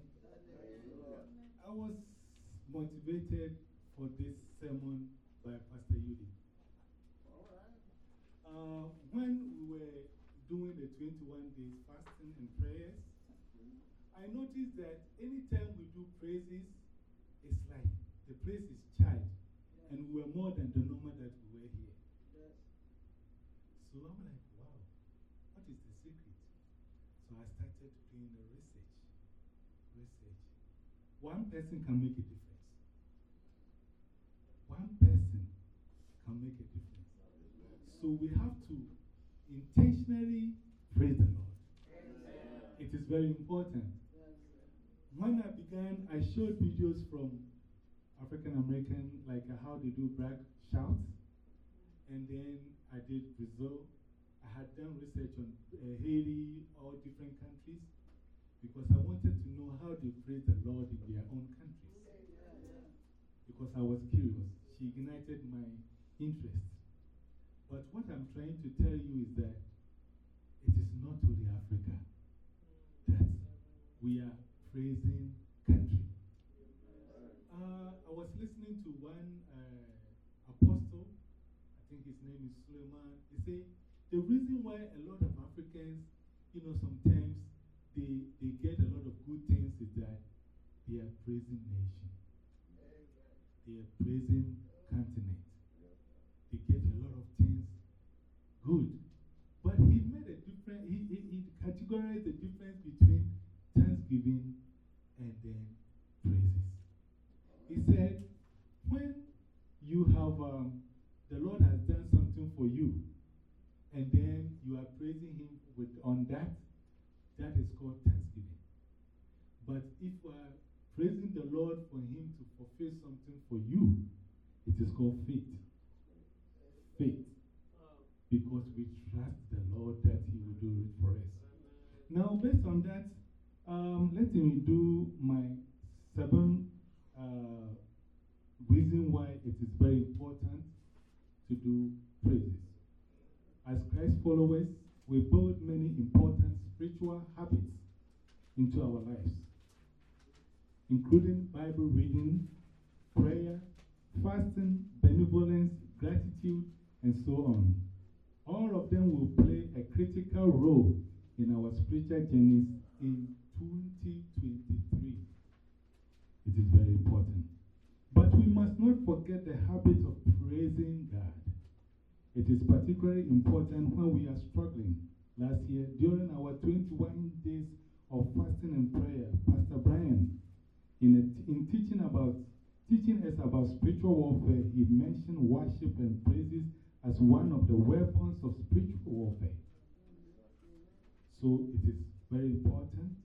I was motivated for this sermon by Pastor Yudi. Uh, when we were doing the 21 days fasting and prayers, I noticed that anytime we do praises, it's like the place is charged and we were more than the that we were here. So I'm like, wow, what is the secret? So I started doing the research. Research. One person can make a difference. One person can make a difference. So we have to intentionally praise the Lord. It is very important. When I began, I showed videos from African American, like uh, how they do brag shouts. And then I did Brazil. I had done research on uh, Haiti, all different countries, because I wanted to know how they praise the Lord in their own countries. Because I was curious. She ignited my interest. But what I'm trying to tell you is that it is not only Africa that we are praising country. Uh, I was listening to one uh, apostle, I think his name is Suleman. He said, The reason why a lot of Africans, you know, sometimes they, they get a lot of good things is that they are praising nation, they are praising continent. They get a lot of things good. But he made a difference, he, he, he categorized the difference between thanksgiving and then praises. He said, when you have, um, the Lord has done something for you, and then you are praising Him with, on that, that is called thanksgiving. But if we are praising the Lord for Him to fulfill something for you, it is called faith. Faith. Because we trust the Lord that He will do it for us. Now, based on that, um, let me do my seven uh, reason why it is very important to do praises. As Christ followers, we build many important spiritual habits into our lives, including Bible reading, prayer, fasting, benevolence, gratitude, and so on. All of them will play a critical role in our spiritual journeys in 2023. It is very important. But we must not forget the habit of praising God. It is particularly important when we are struggling. Last year, during our 21 days of fasting and prayer, Pastor Brian, in, in teaching, about, teaching us about spiritual warfare, he mentioned worship and praises as one of the weapons of spiritual warfare. So it is very important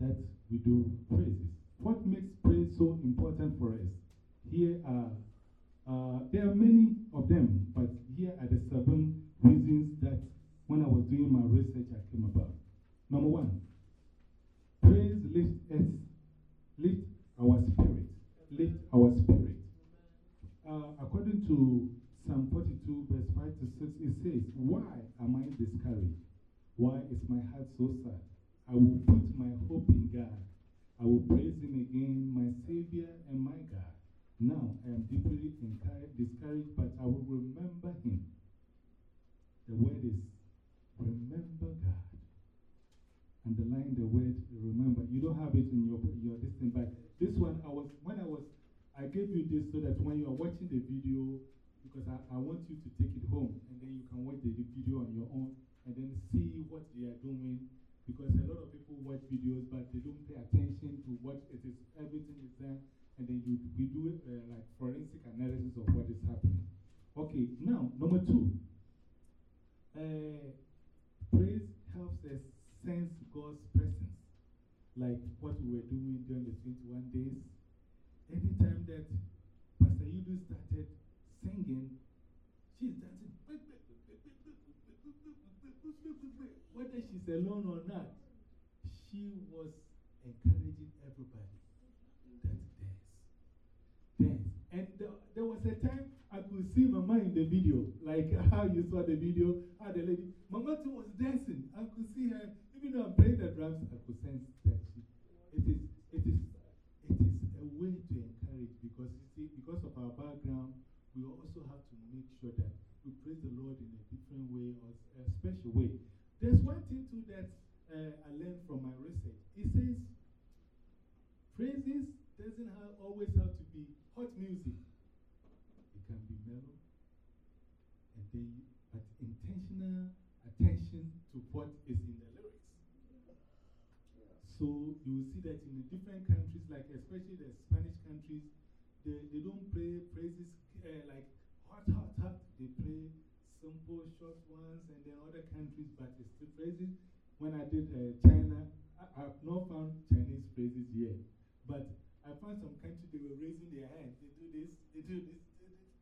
that we do praises. What makes praise so important for us? Here are, uh, there are many of them, but here are the seven reasons that when I was doing my research, I came about. Number one, praise lifts us, lift our spirit, lift our spirit. Uh, according to Psalm 42, verse 5 to 6, it says, Why am I discouraged? Why is my heart so sad? I will put my hope in God. I will praise Him again, my Savior and my God. Now I am deeply discouraged, but I will remember Him. The word is remember God. Underline the word remember. You don't have it in your, your distance, but this one, I was, when I was, I gave you this so that when you are watching the video, because I, I want you to take it home and then you can watch the video on your own and then see what they are doing. Because a lot of people watch videos, but they don't pay attention to what it is, everything is there. And then you, we do it uh, like forensic analysis of what is happening. Okay, now, number two. Uh, praise helps us sense God's presence, like what we were doing during the 21 days. Anytime that Pastor Yudu started singing, she's dancing. Whether she's alone or not, she was encouraging everybody that dance. Dance. And the, there was a time could see Mama in the video, like how you saw the video, how the lady, Mama too was dancing. I could see her, even though I'm playing the drums, I could sense that she, it is, it is, it is a way to encourage because you see, because of our background, we also have to make sure that we praise the Lord in a different way or a special way. There's one thing too that uh, I learned from my research. It says praises doesn't have, always have to be hot music. It can be mellow, but intentional attention to what is in the lyrics. So you will see that in the different countries, like especially the Spanish countries, they, they don't play praises uh, like hot, hot, hot. They play simple, short ones, and then other countries, but it's still praises. When I did uh, China, I, I've not found Chinese praises yet. But I found some countries, they were raising their hands. They do this, they do this, they do this.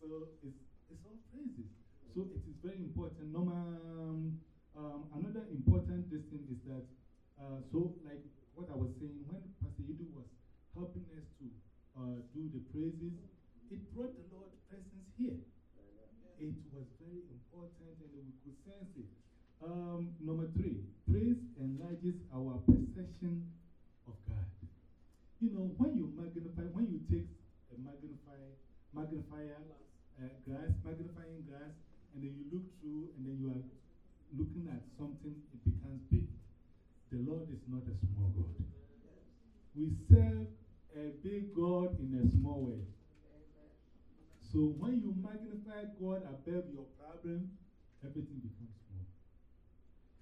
So it's, it's all praises. So it is very important. Normal, um, another important thing is that, uh, so like what I was saying, when Pastor Yudu was helping us to uh, do the praises, it brought the Lord's presence here. It was very important and we could sense it. Um, number three, praise enlarges our perception of God. You know, when you magnify, when you take a magnify, magnifier uh, glass, magnifying glass, and then you look through and then you are looking at something, it becomes big. The Lord is not a small God. We serve a big God in a small way. So when you magnify God above your problem, everything becomes small.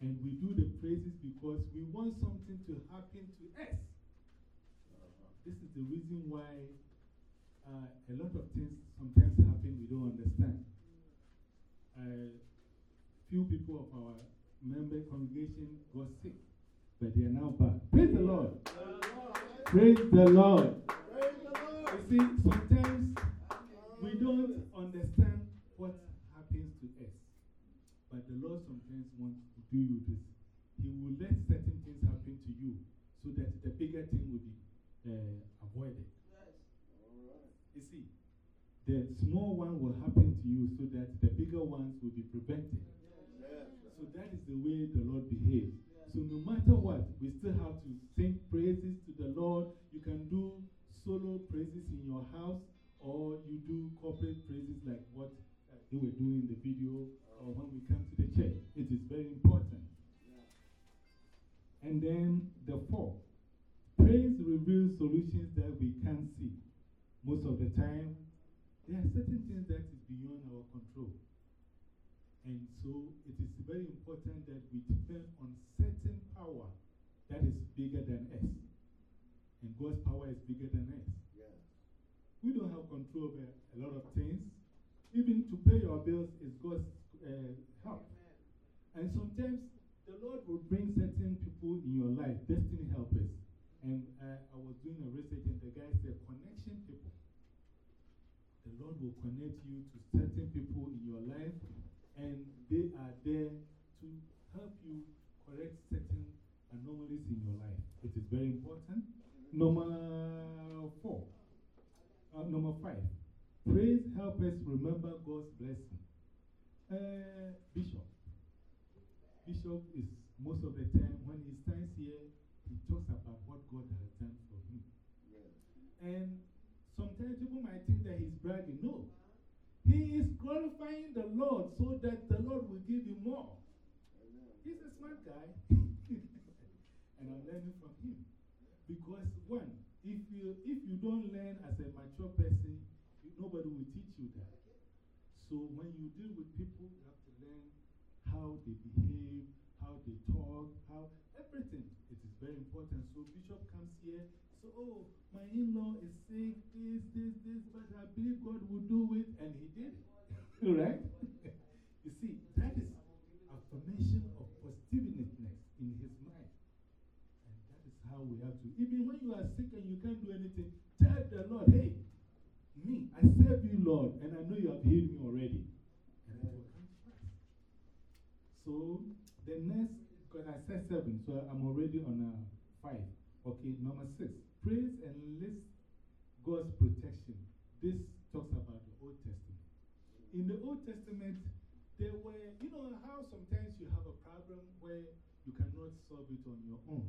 And we do the praises because we want something to happen to us. This is the reason why uh, a lot of things sometimes happen we don't understand. Uh, few people of our member congregation got sick, but they are now back. Praise the Lord. Praise the Lord. You see, sometimes we don't understand what happens to us. But the Lord sometimes wants to do you this. He will let certain things happen to you so that the bigger thing will be uh, avoided. You see, the small one will happen to you so that the bigger ones will be prevented. So that is the way the Lord behaves. So no matter what, we still have to sing praises to the Lord. You can do solo praises in your house or you do corporate praises like what uh, they were doing in the video or when we come to the church. It is very important. And then the fourth, praise reveals solutions that we can't see. Most of the time, there are certain things that is beyond our control. And so it is very important that we depend on certain power that is bigger than us. And God's power is bigger than us. Yeah. We don't have control over a lot of things. Even to pay your bills is God's uh, help. And sometimes the Lord will bring certain people in your life, destiny helpers. And uh, I was doing a research, and the guy said, connection people. The Lord will connect you to certain people in your life, and they are there to help you correct certain anomalies in your life. It is very important. Number four. Uh, number five, praise help us remember God's blessing. Uh, Bishop. Bishop is most of the time, when he stands here, he talks about what God has done for him. And sometimes people might think that he's bragging. No. He is glorifying the Lord so that the Lord will give him more. He's a smart guy. and I'm learning from him. Because, one, if you, if you don't learn as a mature person, you, nobody will teach you that. So when you deal with people, you have to learn how they behave, how they talk, how everything. It is very important. So Bishop comes here, so, oh, my in law is sick, this, this, this, but I believe God will do it, and he did right? you see, that is affirmation of positiveness in his mind. And that is how we have to. Even when you are sick and you can't do anything, tell the Lord, hey, me, I serve you, Lord, and I know you have healed me already. And it will come pass. So, the next, because I said seven, so I'm already on a five. Okay, number six, praise and list God's protection. This talks about the Old Testament. In the Old Testament, there were, you know, how sometimes you have a problem where you cannot solve it on your own.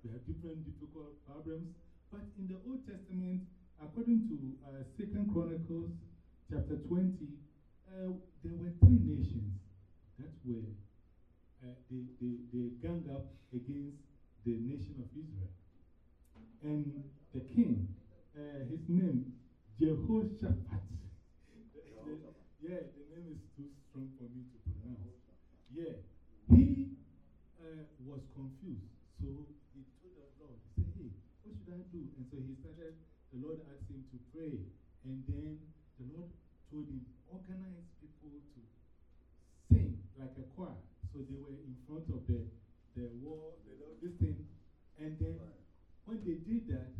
We have different difficult problems. But in the Old Testament, according to uh, Second Chronicles chapter 20, uh, there were three nations that were, uh, they, they, they gang up against the nation of Israel. And the king, uh, his name, Jehoshaphat. yeah, the name is too strong for me to pronounce. Yeah, he uh, was confused. So he told the Lord, he said, Hey, what should I do? And so he started, the Lord asked him to pray. And then the Lord told him, organize people to sing like a choir. So they were in front of the, the wall, the, this thing. And then when they did that,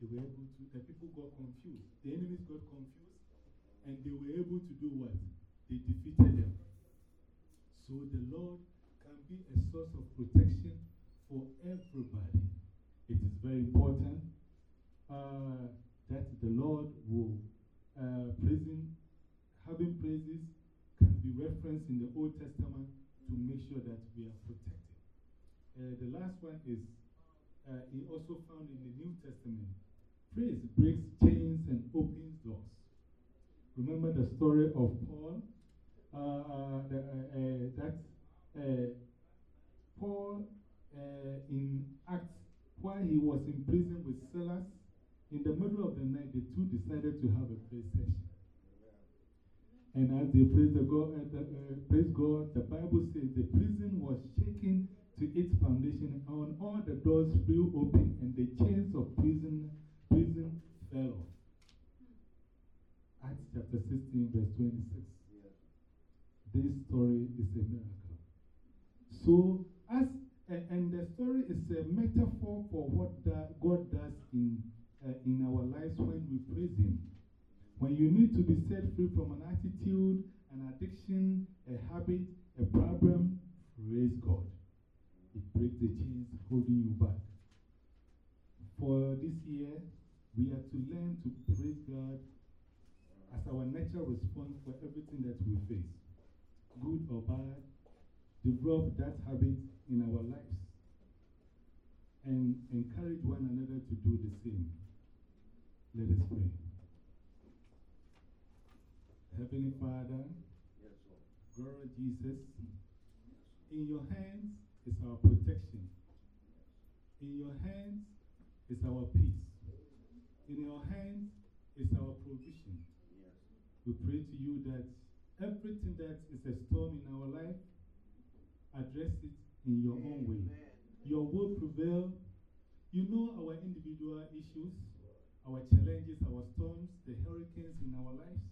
they were able to, the people got confused. The enemies got confused. And they were able to do what? They defeated them. So the Lord can be a source of protection for everybody. It is very important uh, that the Lord will uh, praising, having praises can be referenced in the Old Testament to make sure that we are protected. Uh, the last one is uh, he also found in the New Testament. Praise breaks chains and opens doors. Remember the story of Paul? Uh, uh, the, uh, uh, that uh, Paul in Acts, while he was in prison with Silas, in the middle of the night, the two decided to have a prayer session. And as they praised, the God, the, praise God, the Bible says the prison was shaking to its foundation, and all the doors flew open, and the chains of prison, prison fell off. Acts chapter 16, verse 26. This story is a miracle. So, as and, the story is a metaphor for what God does in, uh, in our lives when we praise Him. When you need to be set free from an attitude, an addiction, a habit, a problem, praise God. It breaks the chains holding you back. For this year, we are to learn to praise God as our natural response for everything that we face, good or bad. Develop that habit in our lives and encourage one another to do the same. Let us pray. Heavenly Father, yes, Lord Jesus, yes, in your hands is our protection. In your hands is our peace. In your hands is our provision. We pray to you that everything that is a storm in our life, address it in your own way. Your will prevail. You know our individual issues, our challenges, our storms, the hurricanes in our lives.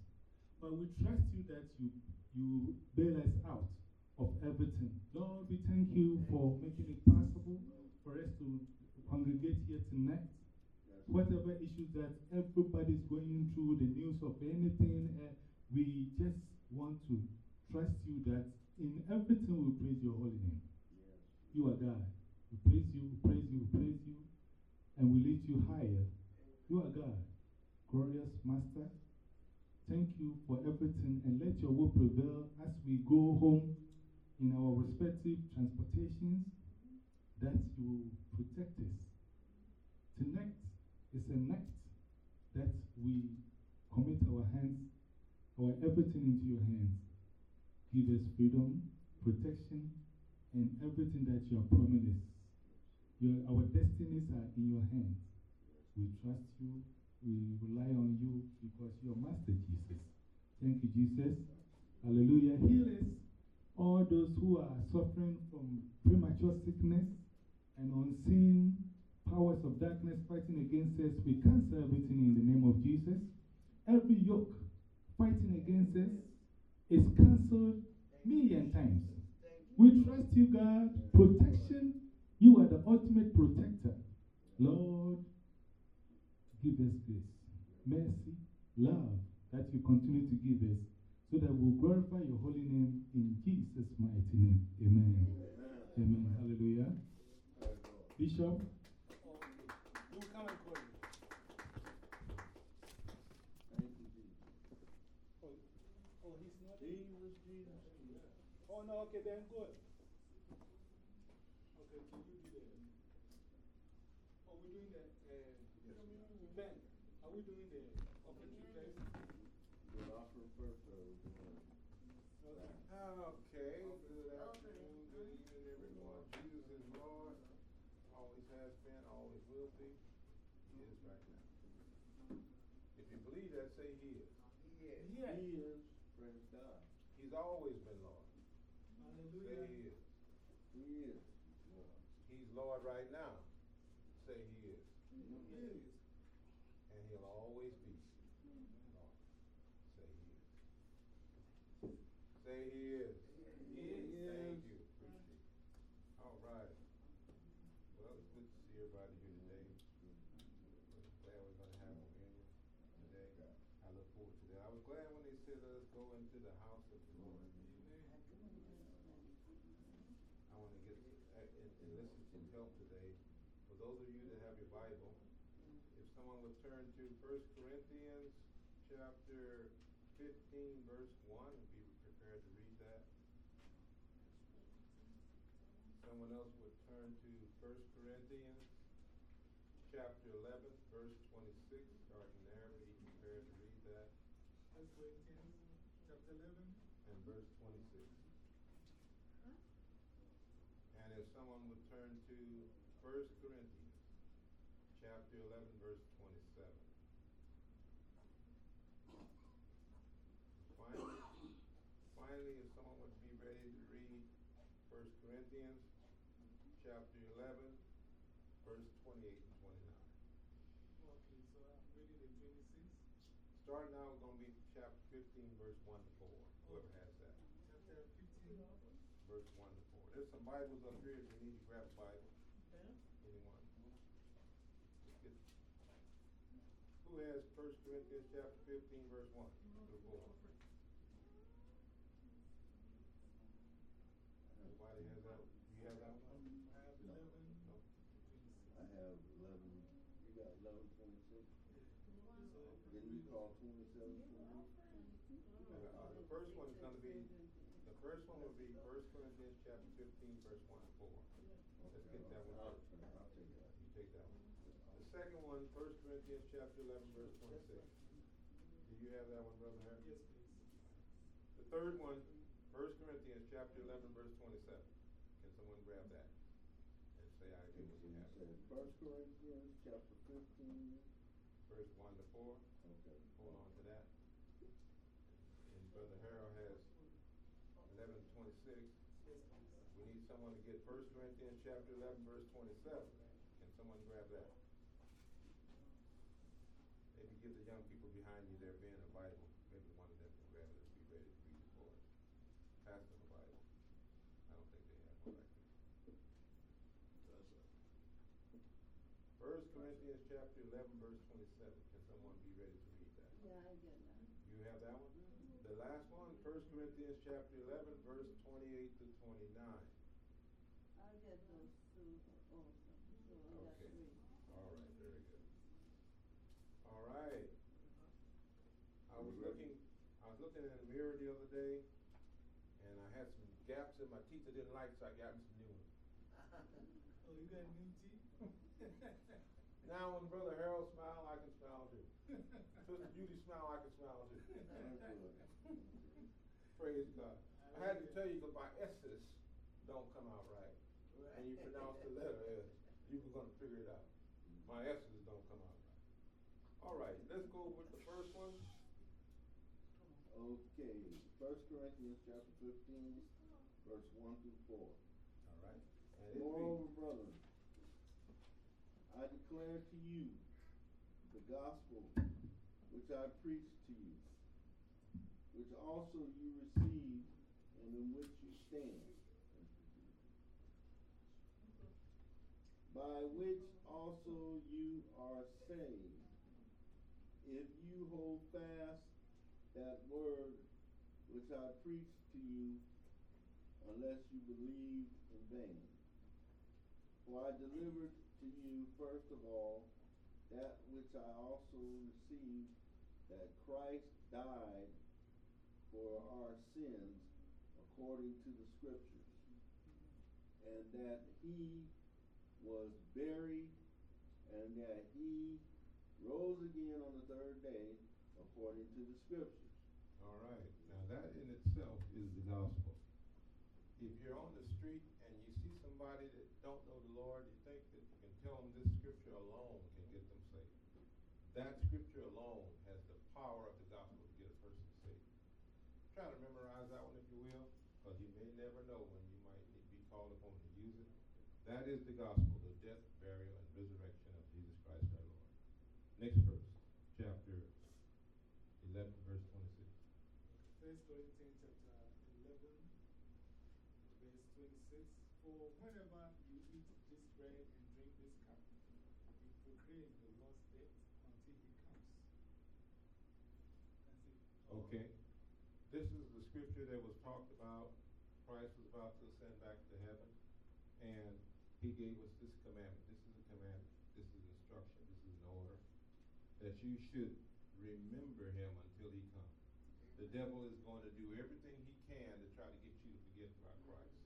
But we trust you that you, you bail us out of everything. Lord, we thank you for making it possible for us to congregate here tonight. Whatever issues that everybody's going through, the news of anything, uh, we just want to trust you that in everything we praise your holy name. You are God. We praise you, we praise you, we praise you, and we lift you higher. You are God, glorious Master. Thank you for everything, and let your will prevail as we go home in our respective transportations, that you will protect us. Tonight is a night that we commit our hands, our everything into your hands. Give us freedom, protection, and everything that you have promised. Your, our destinies are in your hands. We trust you. We rely on you because you're Master Jesus. Thank you, Jesus. Hallelujah. Heal us, all those who are suffering from premature sickness and unseen powers of darkness fighting against us. We cancel everything in the name of Jesus. Every yoke fighting against us is cancelled million times. We trust you, God. Protection, you are the ultimate protector. Lord, give us grace, mercy, love that you continue to give us so that we'll glorify your holy name in Jesus' mighty name. Amen. Amen. Amen. Amen. Hallelujah. Bishop. Oh, oh, oh, no, okay, then good. Okay, can you do that? Oh, uh, are we doing the、uh, yes. Are we doing the Okay. Okay, good afternoon, good evening, everyone. Jesus is Lord, always has been, always will be, He is right now. If you believe that, say He is. Yes. Yeah. He is, praise God. He's always been Lord. Say He is. He is. He's Lord right now. Say He is. He is. And He'll always be Lord. Say He is. Say He is. He is. Thank you. Appreciate it. All right. Well, it's good to see everybody here today. We're glad we're gonna have communion today. I look forward to that. I was glad when they said, let us go into the house of the Lord. I wanna get, uh, and, and listen to help today. For those of you that have your Bible, if someone would turn to First Corinthians chapter fifteen, verse one, and be prepared to read that. Someone else would turn to First Corinthians chapter eleven, verse twenty-six, starting there, be prepared to read that, First Corinthians chapter 11. and verse twenty-six. And if someone would turn to First Corinthians chapter eleven, verse verse 28 and 29. Okay, so I'm reading the 26. Starting out, it's going to be chapter 15, verse 1 to 4. Whoever has that. Chapter 15, verse 1 to 4. There's some Bibles up here if you need to grab a Bible. Anyone? Who has 1 Corinthians chapter 15, verse 1? Uh, the first one is going to be, the first one will be First Corinthians chapter 15, verse 1 and 4. Let's get that one out. You take that one. The second one, First Corinthians chapter 11, verse 26. Do you have that one, Brother Harris? Yes, please. The third one, First Corinthians chapter 11, verse 27. Can someone grab that and say, I do what you have? First Corinthians chapter 15, First Corinthians chapter 11, verse 27. Can someone grab that? Maybe give the young people behind you their van a Bible. Maybe one of them can grab it and be ready to read it for us. Pass them a Bible. I don't think they have one right there. First Corinthians chapter 11, verse 27. Can someone be ready to read that? Yeah, I get that. You have that one? Mm-hmm. The last one, First Corinthians chapter 11, verse 28 to 29. Mirror the other day, and I had some gaps in my teeth I didn't like, so I got me some new ones. Oh, you got new teeth? Now, when Brother Harold smile, I can smile too. Sister Beauty smile, I can smile too. Praise God. I had to tell you, because my S's don't come out right. And you pronounce the letter S, you were gonna figure it out. My S's don't come out right. All right, let's go with the first one. Okay, First Corinthians, chapter fifteen, verse one through four. All right. And Moreover, brethren, I declare to you the gospel which I preached to you, which also you received and in which you stand, by which also you are saved, if you hold fast that word which I preached to you, unless you believe in vain. For I delivered to you first of all that which I also received, that Christ died for our sins according to the scriptures, and that he was buried, and that he rose again on the third day according to the scriptures. All right, now that in itself is the gospel. If you're on the street and you see somebody that don't know the Lord, you think that you can tell them this scripture alone can get them saved. That scripture alone has the power of the gospel to get a person saved. Try to memorize that one if you will, because you may never know when you might be called upon to use it. That is the gospel, the death, burial, and resurrection of Jesus Christ our Lord. Next verse, chapter 11, verse 26. First Corinthians chapter 11, verse 26. For whenever you eat this bread and drink this cup, you proclaim the Lord's death until he comes. That's it. Okay. This is the scripture that was talked about. Christ was about to ascend back to heaven. And he gave us this commandment. This is a commandment. This is an instruction. This is an order. That you should remember him until he comes. The devil is going to do everything he can to try to get you to forget about Christ.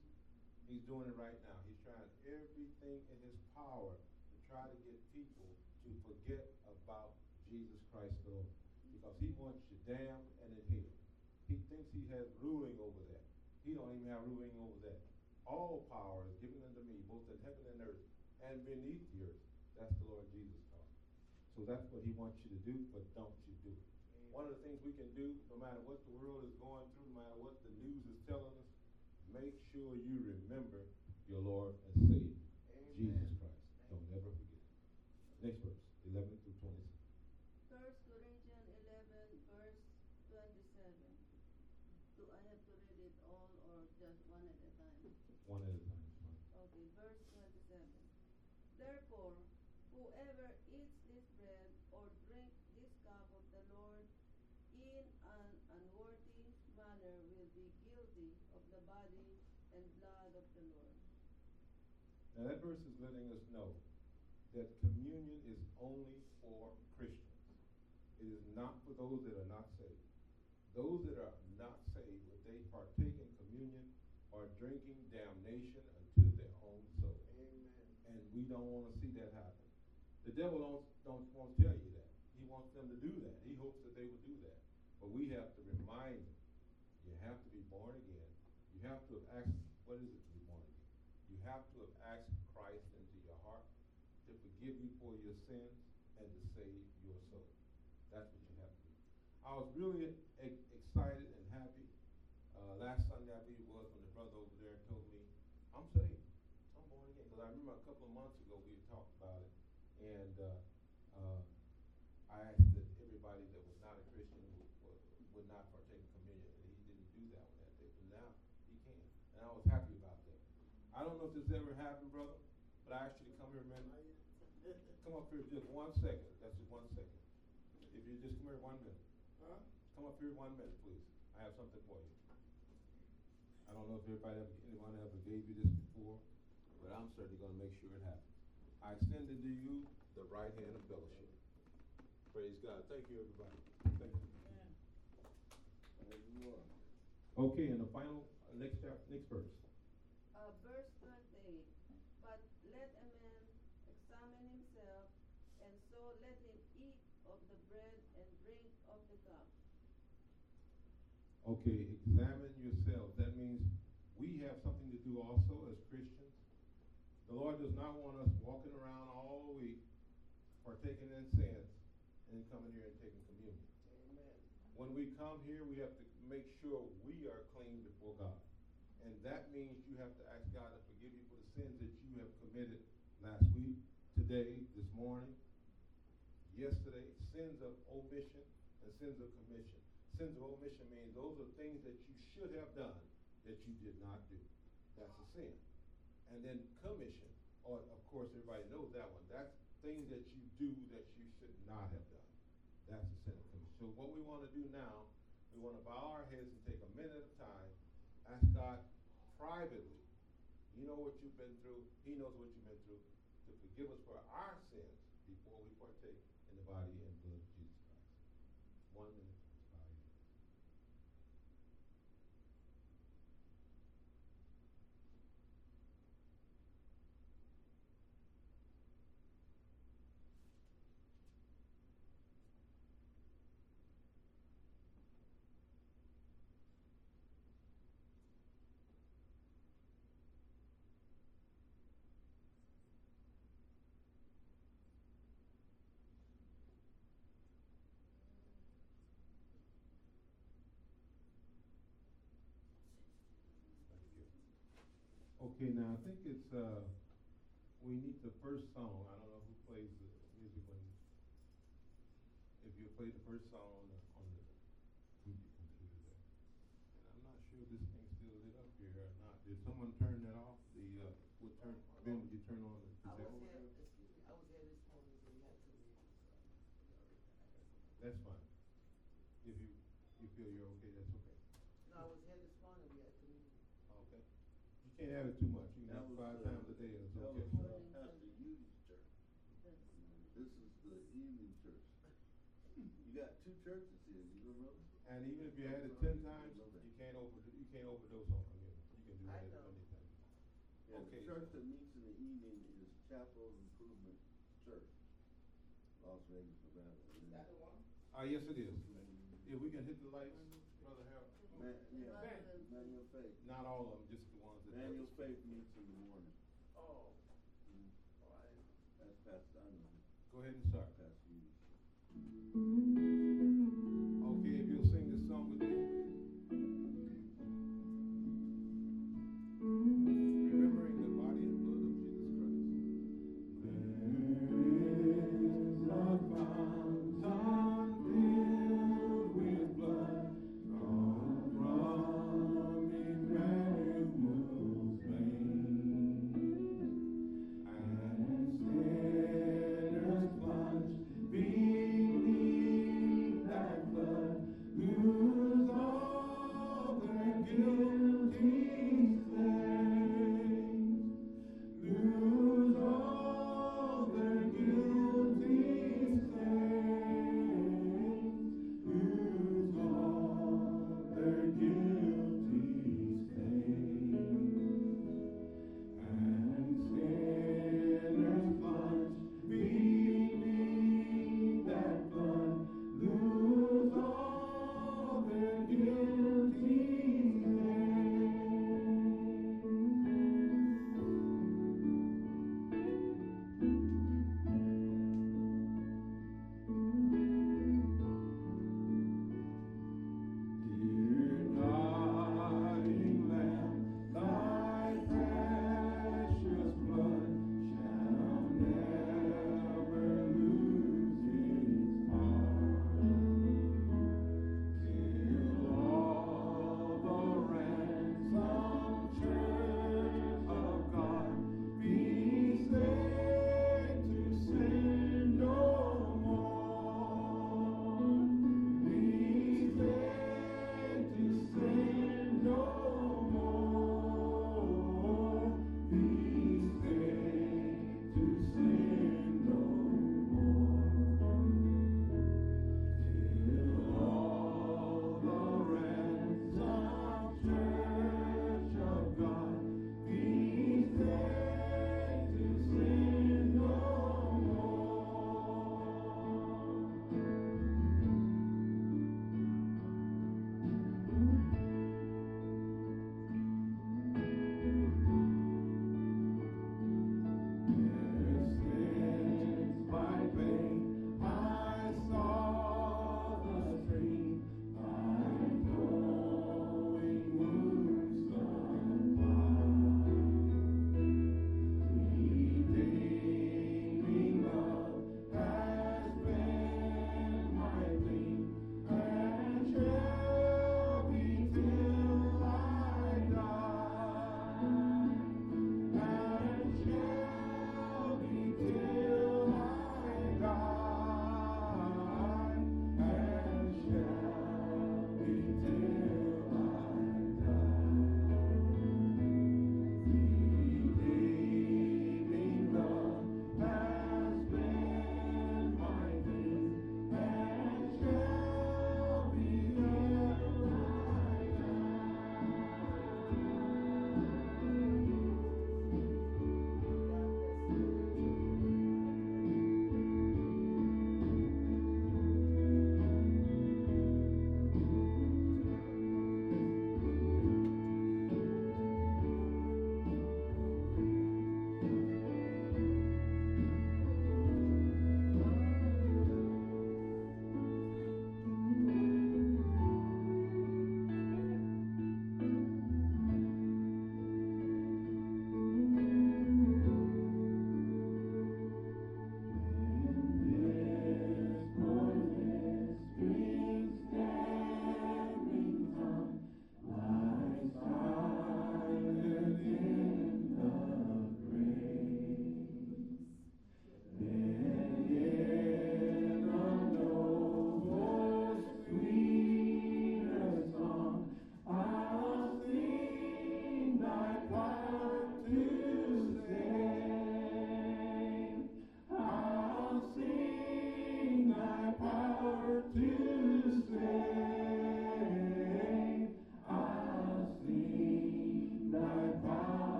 He's doing it right now. He's trying everything in his power to try to get people to forget about Jesus Christ Lord. Because he wants you damned and in hell. He thinks he has ruling over that. He don't even have ruling over that. All power is given unto me, both in heaven and earth, and beneath the earth. That's the Lord Jesus taught. So that's what he wants you to do, but don't you do it. One of the things we can do, no matter what the world is going through, no matter what the news is telling us, make sure you remember your Lord and Savior, Jesus Christ. Don't ever forget. Next verse, 11 through 26. First Corinthians eleven, verse twenty-seven. Do I have to read it all or just one at a time? One at a time is fine. Okay, verse twenty-seven. Therefore, whoever eats this bread or drink this cup of the Lord in an unworthy manner will be guilty of the body and blood of the Lord. Now that verse is letting us know that communion is only for Christians. It is not for those that are not saved. Those that are not saved, when they partake in communion, are drinking damnation unto their own soul. Amen. And we don't want to see that happen. The devil don't, don't want to tell you that. He wants them to do that. He hopes that they will do that. But we have to remind them, you have to be born again. You have to have asked, what is it to be born again? You have to have asked Christ into your heart to forgive you for your sins and to save your soul. That's what you have to do. I was really excited and happy uh, last Sunday, I believe it was, when the brother over there told me, I'm saved. I'm born again. Because I remember a couple of months ago we had talked about it. And uh, I asked that everybody that was not a Christian would, would, would not partake in communion. And he didn't do that one that day. But now he can. And I was happy about that. I don't know if this ever happened, brother, but I asked you to come here a minute. Come up here just one second. That's just one second. If you just come here one minute. Huh? Come up here one minute, please. I have something for you. I don't know if everybody ever, anyone ever gave you this before, but I'm certainly gonna make sure it happens. I extend to you the right hand of fellowship. Praise God. Thank you, everybody. Thank you. Praise the Lord. Okay, and the final, uh, next chap, next verse. Uh, verse twenty-eight, but let a man examine himself, and so let him eat of the bread and drink of the cup. Okay, examine yourselves. That means we have something to do also as Christians. The Lord does not want us walking around all week partaking in sins and then coming here and taking communion. Amen. When we come here, we have to make sure we are clean before God. And that means you have to ask God to forgive you for the sins that you have committed last week, today, this morning, yesterday, sins of omission and sins of. Sins of omission means those are things that you should have done that you did not do. That's a sin. And then commission, or of course everybody knows that one. That's things that you do that you should not have done. That's a sin of commission. So what we want to do now, we want to bow our heads and take a minute of time, ask God privately. You know what you've been through. He knows what you've been through to forgive us for our sins before we partake in the body and blood of Jesus Christ. One minute. bow your head. Okay, now I think it's, uh, we need the first song. I don't know who plays the music when, if you play the first song on the, on the computer computer there. And I'm not sure if this thing's still lit up here or not. Did someone turn that off? The, uh, would turn, Ben, would you turn on the I was projector? here, excuse me, I was here this morning, so we had two meetings, so. That's fine. If you, you feel you're okay, that's okay. No, I was here this morning, we had two meetings. Okay. You it too much. You can That have was, five uh, times a day, it's That okay. was, uh, Pastor Yudi's church. This is the evening church. You got two churches here, you don't know? And even if you had it ten times, you can't over, you can't overdose on it. You can do I that know. anytime. Yeah, the Okay. church that meets in the evening is Chapel Improvement Church, Las Vegas, Nevada. Is that the one? Ah, yes, it is. If we can hit the lights, Brother Harold. Man, yeah, Manuel. Manual Faith. Not all of them, just the ones that. Manual Faith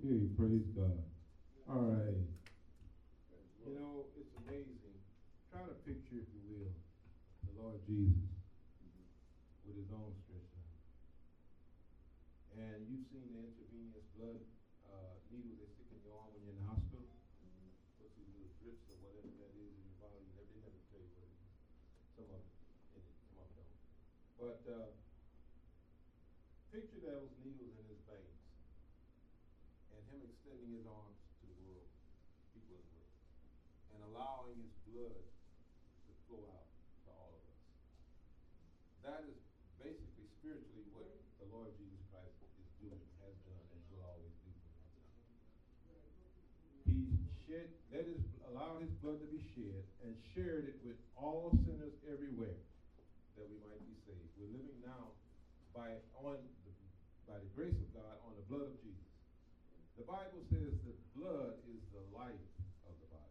Okay, praise God. All right. You know, it's amazing. Try to picture, if you will, the Lord Jesus with his arms stretched out. And you've seen the intravenous blood uh, needle they stick in your arm when you're in the hospital. What's these little drips or whatever that is in your body? They never, they never tell you what it is. Some of it, in it, some of them don't. But uh, picture those needles in his veins and him extending his arms to the world, people of the world, and allowing his blood to flow out to all of us. That is basically spiritually what the Lord Jesus Christ is doing, has done, and will always do for us. He shed, let his, allowed his blood to be shed, and shared it with all sinners everywhere, that we might be saved. We're living now by on the, by the grace of God on the blood of Jesus. The Bible says that blood is the life of the body.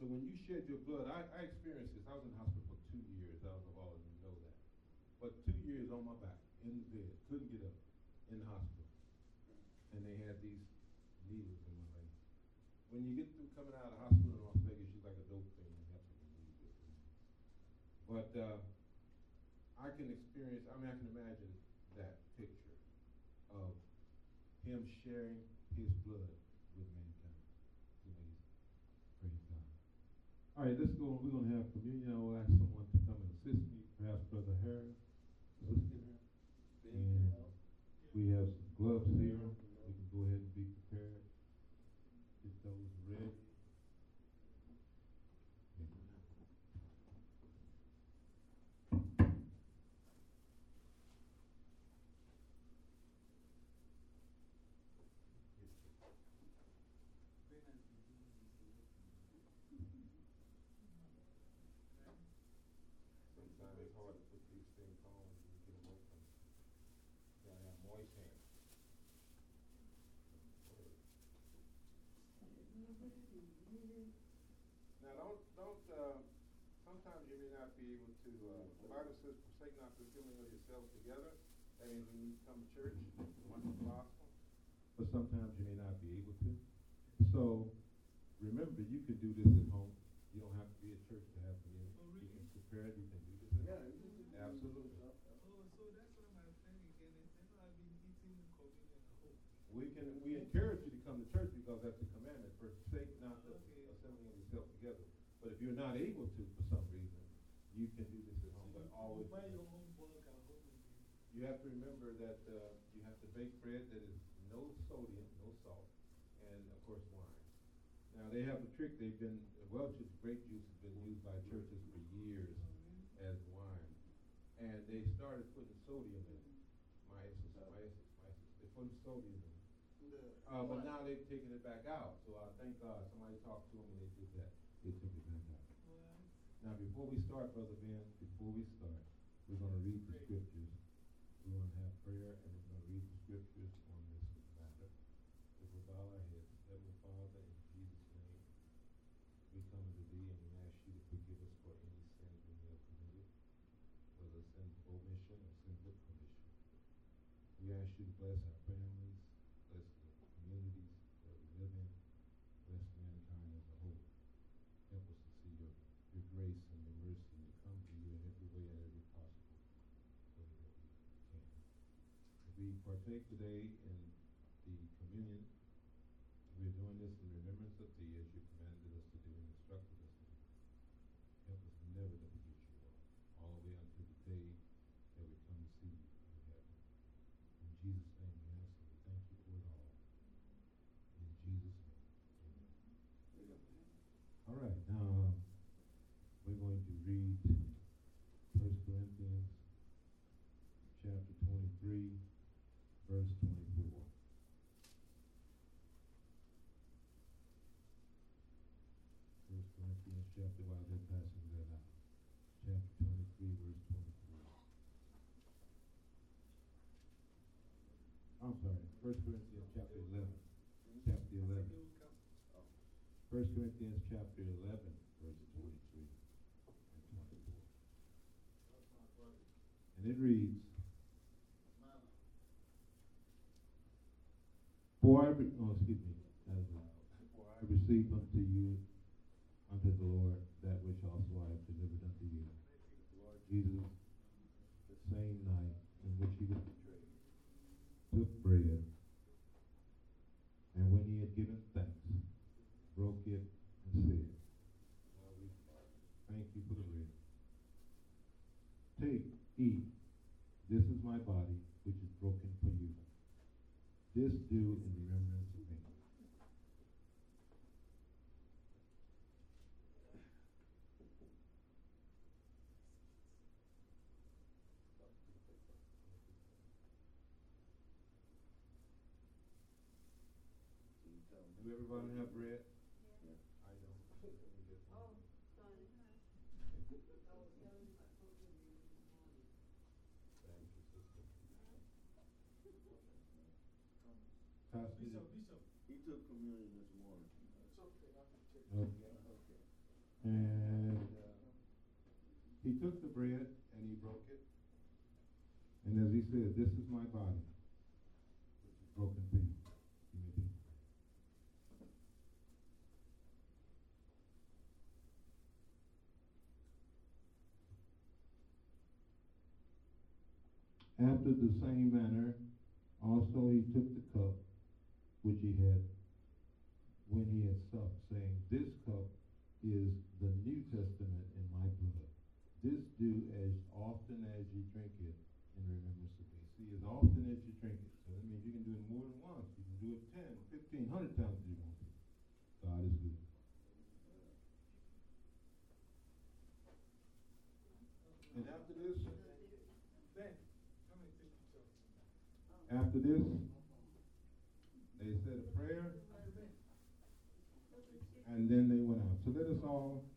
So when you shed your blood, I, I experienced this. I was in the hospital for two years. I don't know if all of you know that. But two years on my back, in the bed, couldn't get up, in the hospital. And they had these needles in my veins. When you get through coming out of the hospital in Las Vegas, you're like a dope thing. You have to. But uh, I can experience, I mean, I can imagine that picture of him sharing his blood with mankind. It's amazing. Praise God. All right, let's go. We're going to have communion. I will ask someone to come and assist me, perhaps Brother Harris. Assisting her. And we have some gloves here. We can go ahead and be prepared. Get those ready. Sometimes it's hard to put these things on when you get them open. You gotta have moist hands. Now, don't, don't, uh, sometimes you may not be able to, uh, the Bible says, forsake not the assembling of yourselves together. That means when you come to church, once the gospel. But sometimes you may not be able to. So, remember, you can do this at home. You don't have to be at church to have communion. You can prepare it, you can do this at home. Absolutely. Oh, so that's what my friend again is. You know, I've been eating communion at home. We can, we encourage you to come to church because that's a commandment, forsake not the assembling of yourself together. But if you're not able to for some reason, you can do this at home, but always. Buy your own bulk at home. and You have to remember that, uh, you have to bake bread that is no sodium, no salt, and of course wine. Now, they have a trick, they've been, Welch's grape juice has been used by churches for years as wine. And they started putting sodium in it, myosis, myosis, myosis, they put sodium in. Uh, but now they've taken it back out, so I thank God, somebody talked to them and they did that, they took it back. Now, before we start, Brother Ben, before we start, we're gonna read the scriptures. We're gonna have prayer and we're gonna read the scriptures on this matter. So we'll bow our heads. Heavenly Father, in Jesus' name, we come to thee and we ask you to forgive us for any sins we may have committed, whether sins of omission or sins of commission. We ask you to bless our families, bless the communities that we live in, bless mankind as a whole. Help us to see your, your grace and your mercy and to come to you in every way and every possible way that we can. As we partake today in the communion, we're doing this in remembrance of thee as you commanded us to do and instructed us to do. Help us never to forget you, Lord, all the way until the day that we come to see you in heaven. In Jesus' name we ask and we thank you for it all. In Jesus' name, amen. All right, now uh, we're going to read First Corinthians chapter twenty-three, verse twenty-four. First Corinthians chapter, while they're passing that out, chapter twenty-three, verse twenty-four. I'm sorry, First Corinthians chapter eleven, chapter eleven. First Corinthians chapter eleven, verse twenty-three and twenty-four. And it reads, For I, oh, excuse me, uh, for I received unto you, unto the Lord, that which also I have delivered unto you. The Lord Jesus, the same night in which he was betrayed, took bread, and when he had given thanks, broke it and said, Lord, we thank you for the bread. Take, eat, this is my body, which is broken for you. This do in remembrance of me. Do everybody have bread? I don't. Let me get one. Thank you, sister. Pastor, Bishop, Bishop. He took communion this morning. It's okay, I can check. Okay. Okay. And uh, he took the bread and he broke it. And as he said, This is my body, which is broken for you. You may be. After the same manner, also he took the cup which he had when he had supped, saying, This cup is the New Testament in my blood. This do as often as you drink it in remembrance of me. See, as often as you drink it. So that means you can do it more than once. You can do it 10, 15, 100 times if you want to. God is good. And after this, after this, they said a prayer, and then they went out. So let us all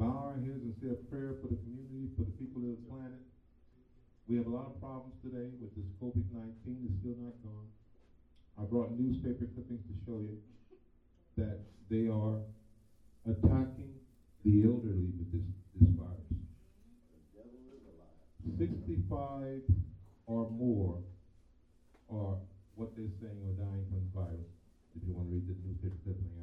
bow our heads and say a prayer for the community, for the people of the planet. We have a lot of problems today with this COVID 19, it's still not gone. I brought newspaper clippings to show you that they are attacking the elderly with this, this virus. The devil is alive. 65 or more are what they're saying are dying from the virus. If you want to read the newspaper clipping.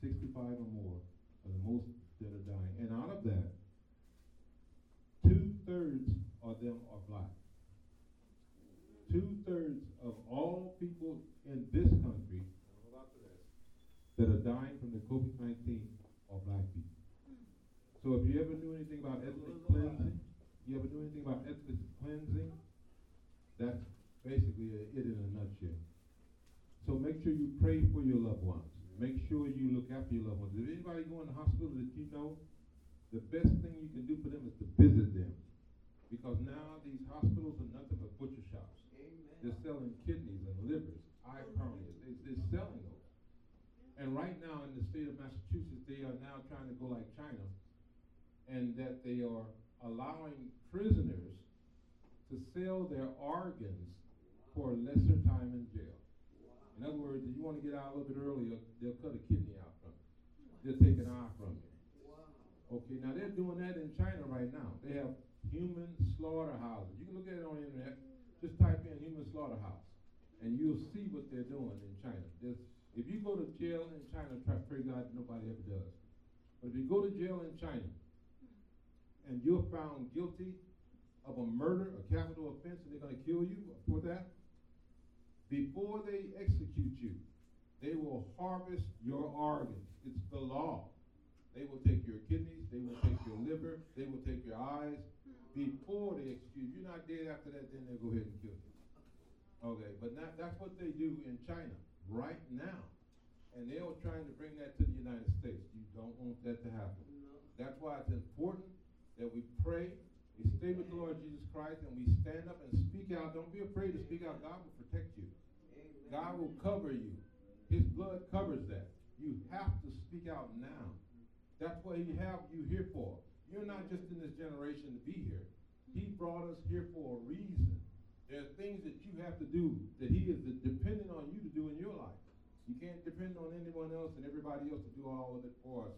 65 or more are the most that are dying. And out of that, two thirds of them are black. Two thirds of all people in this country that are dying from the COVID 19 are black people. So if you ever knew anything about ethnic cleansing, you ever knew anything about ethnic cleansing, that's basically it in a nutshell. So make sure you pray for your loved ones. Make sure you look after your loved ones. If anybody go in the hospital that you know, the best thing you can do for them is to visit them. Because now these hospitals are nothing but butcher shops. They're selling kidneys and livers, eye corneas. They, they're selling those. And right now in the state of Massachusetts, they are now trying to go like China, and that they are allowing prisoners to sell their organs for a lesser time in jail. In other words, if you want to get out a little bit earlier, they'll cut a kidney out from you. They'll take an eye from you. Okay, now they're doing that in China right now. They have human slaughterhouses. You can look at it on the internet. Just type in human slaughterhouse, and you'll see what they're doing in China. There's, if you go to jail in China, try pray God nobody ever does. But if you go to jail in China and you're found guilty of a murder, a capital offense, and they're going to kill you for that, before they execute you, they will harvest your organs. It's the law. They will take your kidneys, they will take your liver, they will take your eyes before they execute. you. You're not dead after that, then they'll go ahead and kill you. Okay, but that's what they do in China right now. And they are trying to bring that to the United States. You don't want that to happen. That's why it's important that we pray, we stay with the Lord Jesus Christ, and we stand up and speak out. Don't be afraid to speak out. God will protect you. God will cover you. His blood covers that. You have to speak out now. That's what He have you here for. You're not just in this generation to be here. He brought us here for a reason. There are things that you have to do that He is dependent on you to do in your life. You can't depend on anyone else and everybody else to do all of it for us.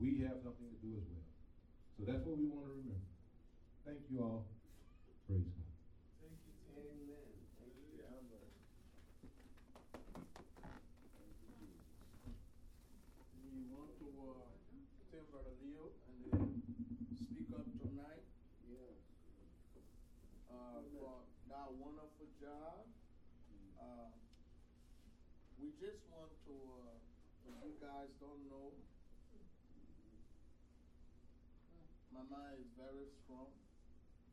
We have something to do as well. So that's what we want to remember. Thank you all. Praise God. Thank you. Amen. Thank you, Albert. We want to uh, thank Brother Leo and then speak up tonight Yes. uh, for that wonderful job. Uh, we just want to, uh, if you guys don't know, Mama is very strong.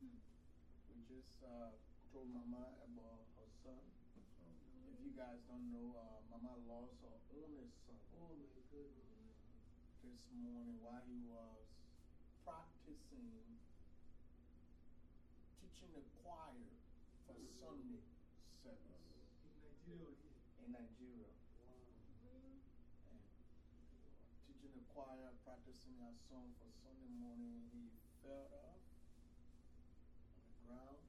We just uh, told Mama about her son. If you guys don't know, uh, Mama lost her only son. Oh, my goodness. This morning while he was practicing teaching the choir Sunday service In Nigeria Nigeria. And teaching the choir, practicing our song for Sunday morning, he fell off on the ground,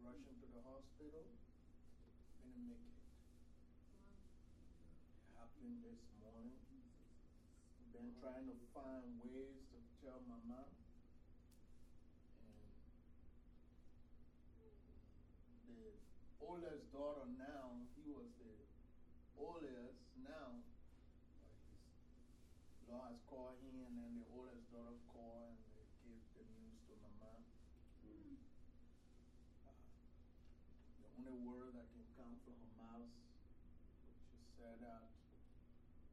rushed into the hospital, didn't make it. It happened this morning. Been trying to find ways to tell Mama. And the oldest daughter now, he was the oldest now. Law has called him, and then the oldest daughter called and they gave the news to Mama. Hmm. Uh, the only word that can come from her mouth, she said that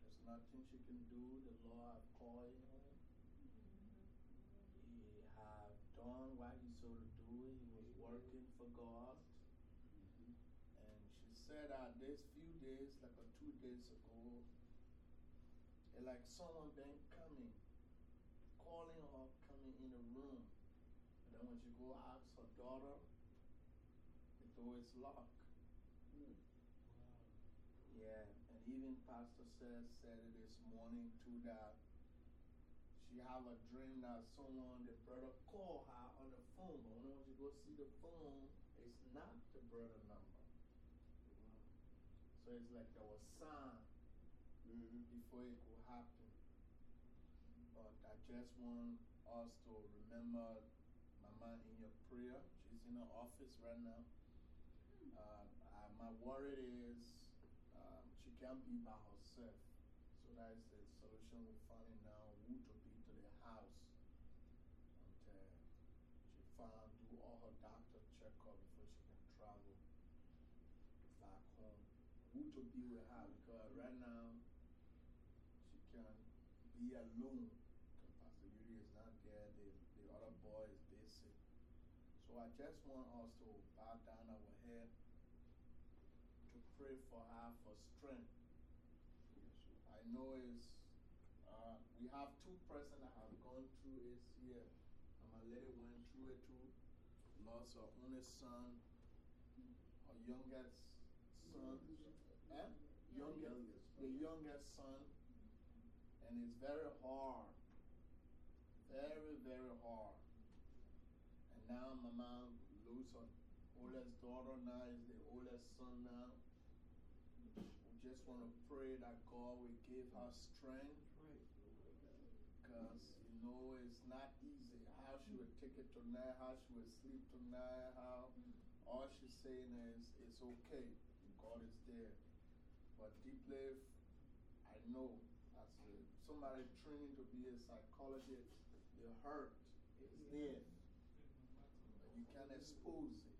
there's nothing she can do. The Lord have called him. Mm-hmm. He have done what he saw to do. He was working for God. And she said that these few days, like a two days ago, it like someone been coming, calling her, coming in the room. And then when she go ask her daughter, the door is locked. Hmm. Yeah, and even Pastor said, said it this morning too that she have a dream that someone, the brother call her on the phone, but when she go see the phone, it's not the brother. So it's like there was sign before it could happen. But I just want us to remember Mama in your prayer. She's in her office right now. Uh, uh, my worry is um, she can't be by herself. So that is the solution we're finding now who to be to the house until she found, do all her doctor checkup before she can travel back home. Who to be with her because right now she can't be alone because Pastor Yuri is not there, the, the other boy is busy. So I just want us to bow down our head to pray for her for strength. I know it's, uh, we have two persons that have gone through it here. And my lady went through it too. Lost her only son, her youngest son. Eh? Youngest, the youngest son. And it's very hard. Very, very hard. And now my mom lose her oldest daughter now, is the oldest son now. We just want to pray that God will give her strength. Because, you know, it's not easy. How she will take it tonight, how she will sleep tonight, how all she's saying is, it's okay. God is there. But deeply, I know as a, somebody trained to be a psychologist, the hurt is there. But you can expose it.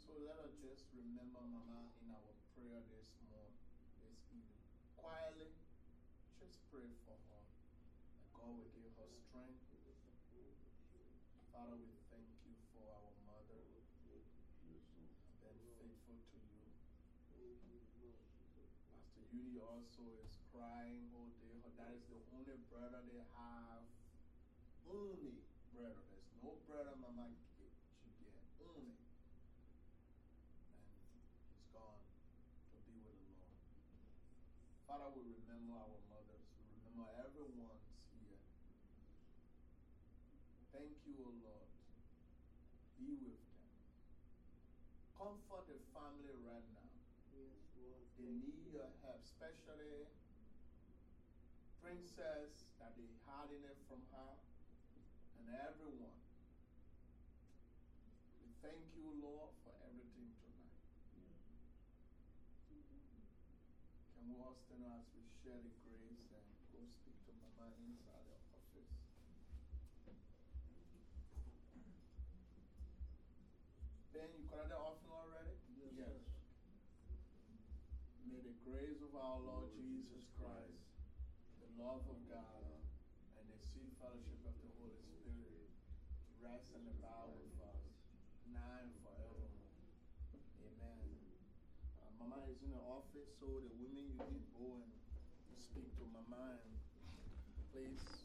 So let us just remember Mama in our prayer this morning, this evening. Quietly, just pray for her. And God will give her strength. Father, we thank you for our mother. Been faithful to you. Yuri also is crying oh, all day. That is the only brother they have. Only brother. There's no brother Mama she get. Only. And he's gone to be with the Lord. Father, we remember our mothers. We remember everyone's here. Thank you, O Lord. Be with them. Comfort the family right now. Yes, Lord. they need especially princess that they hiding it from her and everyone. We thank you, Lord, for everything tonight. Can we all stand up as we share the grace and go speak to Mama inside the office? Ben, you collected the offering already? Yes. May the grace of our Lord Jesus Christ, the love of God, and the sweet fellowship of the Holy Spirit rest and abide with us now and forevermore. Amen. Uh, Mama is in the office, so the women, you can go and speak to Mama and please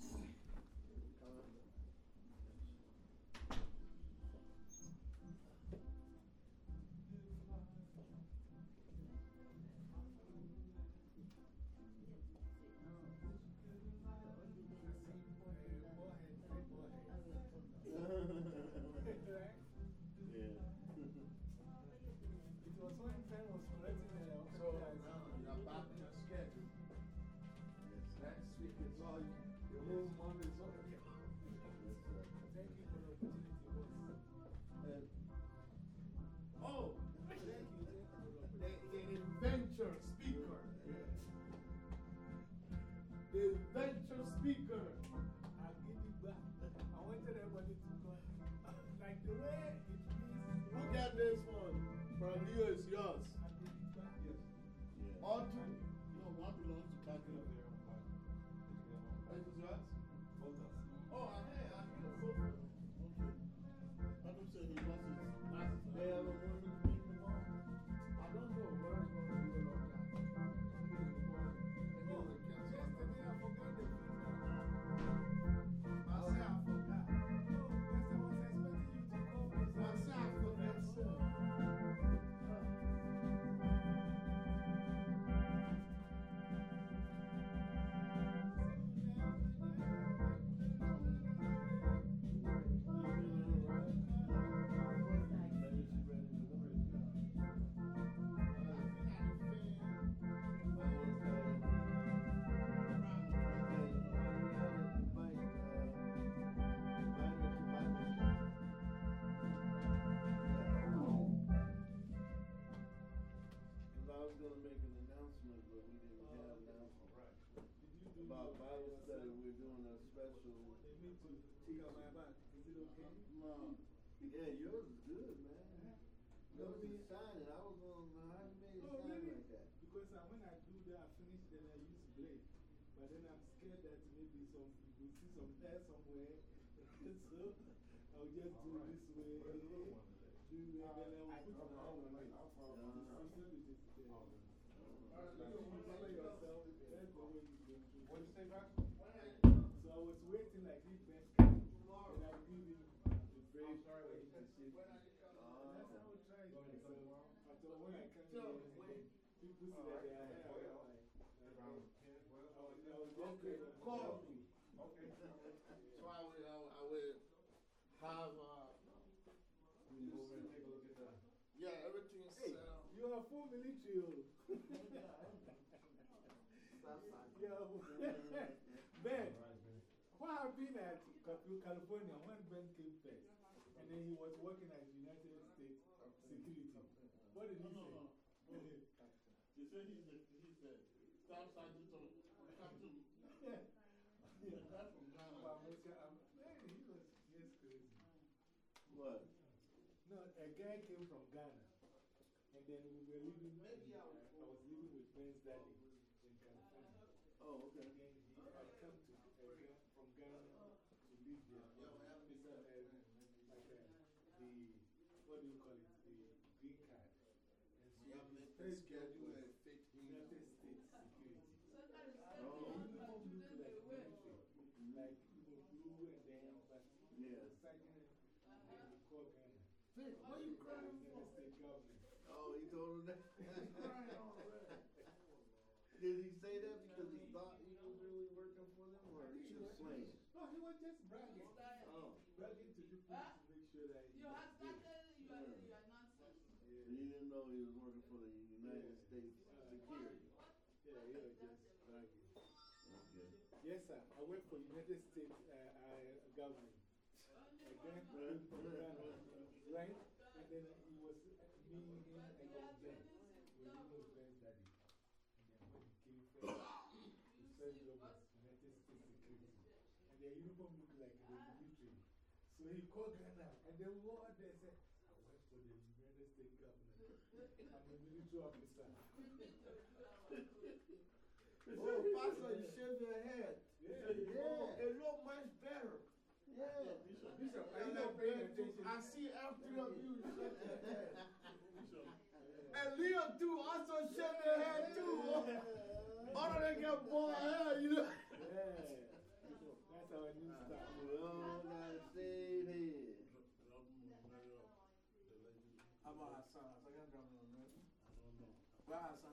Yeah, yours is good, man. Yours is shining. I was on, I made it Oh, shine really? like that. Because uh, when I do that, I finish, then I use blade. But then I'm scared that maybe some, you see some hair somewhere. so I'll just do this way. Do it, then I will put my arm on it. You see with this there. So you cover yourself, that's the way you go through. What did you say, Max? So I was waiting like this Ben came, and I give him the break for him to shake me. That's how we try it. So I thought I was okay. 10, 12? I was, I was just going to Call me. Okay. So I will, I will have, uh, over and take a look at that. yeah, everything's Hey, you are full military. Yeah. Ben, what happened at California when Ben came first? And then he was working at United States Security. What did he No, say? no, no. Staff sergeant. Yeah. From Ghana. I'm man, he was just crazy. What? No, a guy came from Ghana. And then we were living, maybe I was, living with Ben's daddy California. Oh, okay. And then he had come to, uh, Ga- from Ghana to live there. It's a, uh, like uh, the, what do you call it? The green card. And so Yeah, he's make very the schedule good and fit him. United States security. Oh. He even look like military. Like, you know, blue and then, but he Yeah. was sergeant and then he called Ghana. Vic, what are you crying He's in for? the state government. Oh, he told him that? He's crying already. Did he say that because he thought he was really working for them or he just slaying? No, he was just bragging. Oh. Bragging to people to make sure that he was good. So you didn't know he was working for the United States Security. Yes, sir. I work for United States uh, uh, government. Then, right? And then he was me, him, and then. We didn't know Ben's daddy. And then when he came first, his first job was United States Security. And their uniform looked like the military. So he called Ghana. And then we all there said, I work for the United States government. I'm a military officer. Oh, Pastor, you shave your head. Yeah. Oh, it look much better. Yeah. Bishop, are you not paying attention? I see all three of you shave your head. Bishop. And Leo too also shave their head too. All of them get bald hair, you know. Yeah. That's our new style. Lord, I say it. How about Hassan? Hassan can drum on that. I don't know.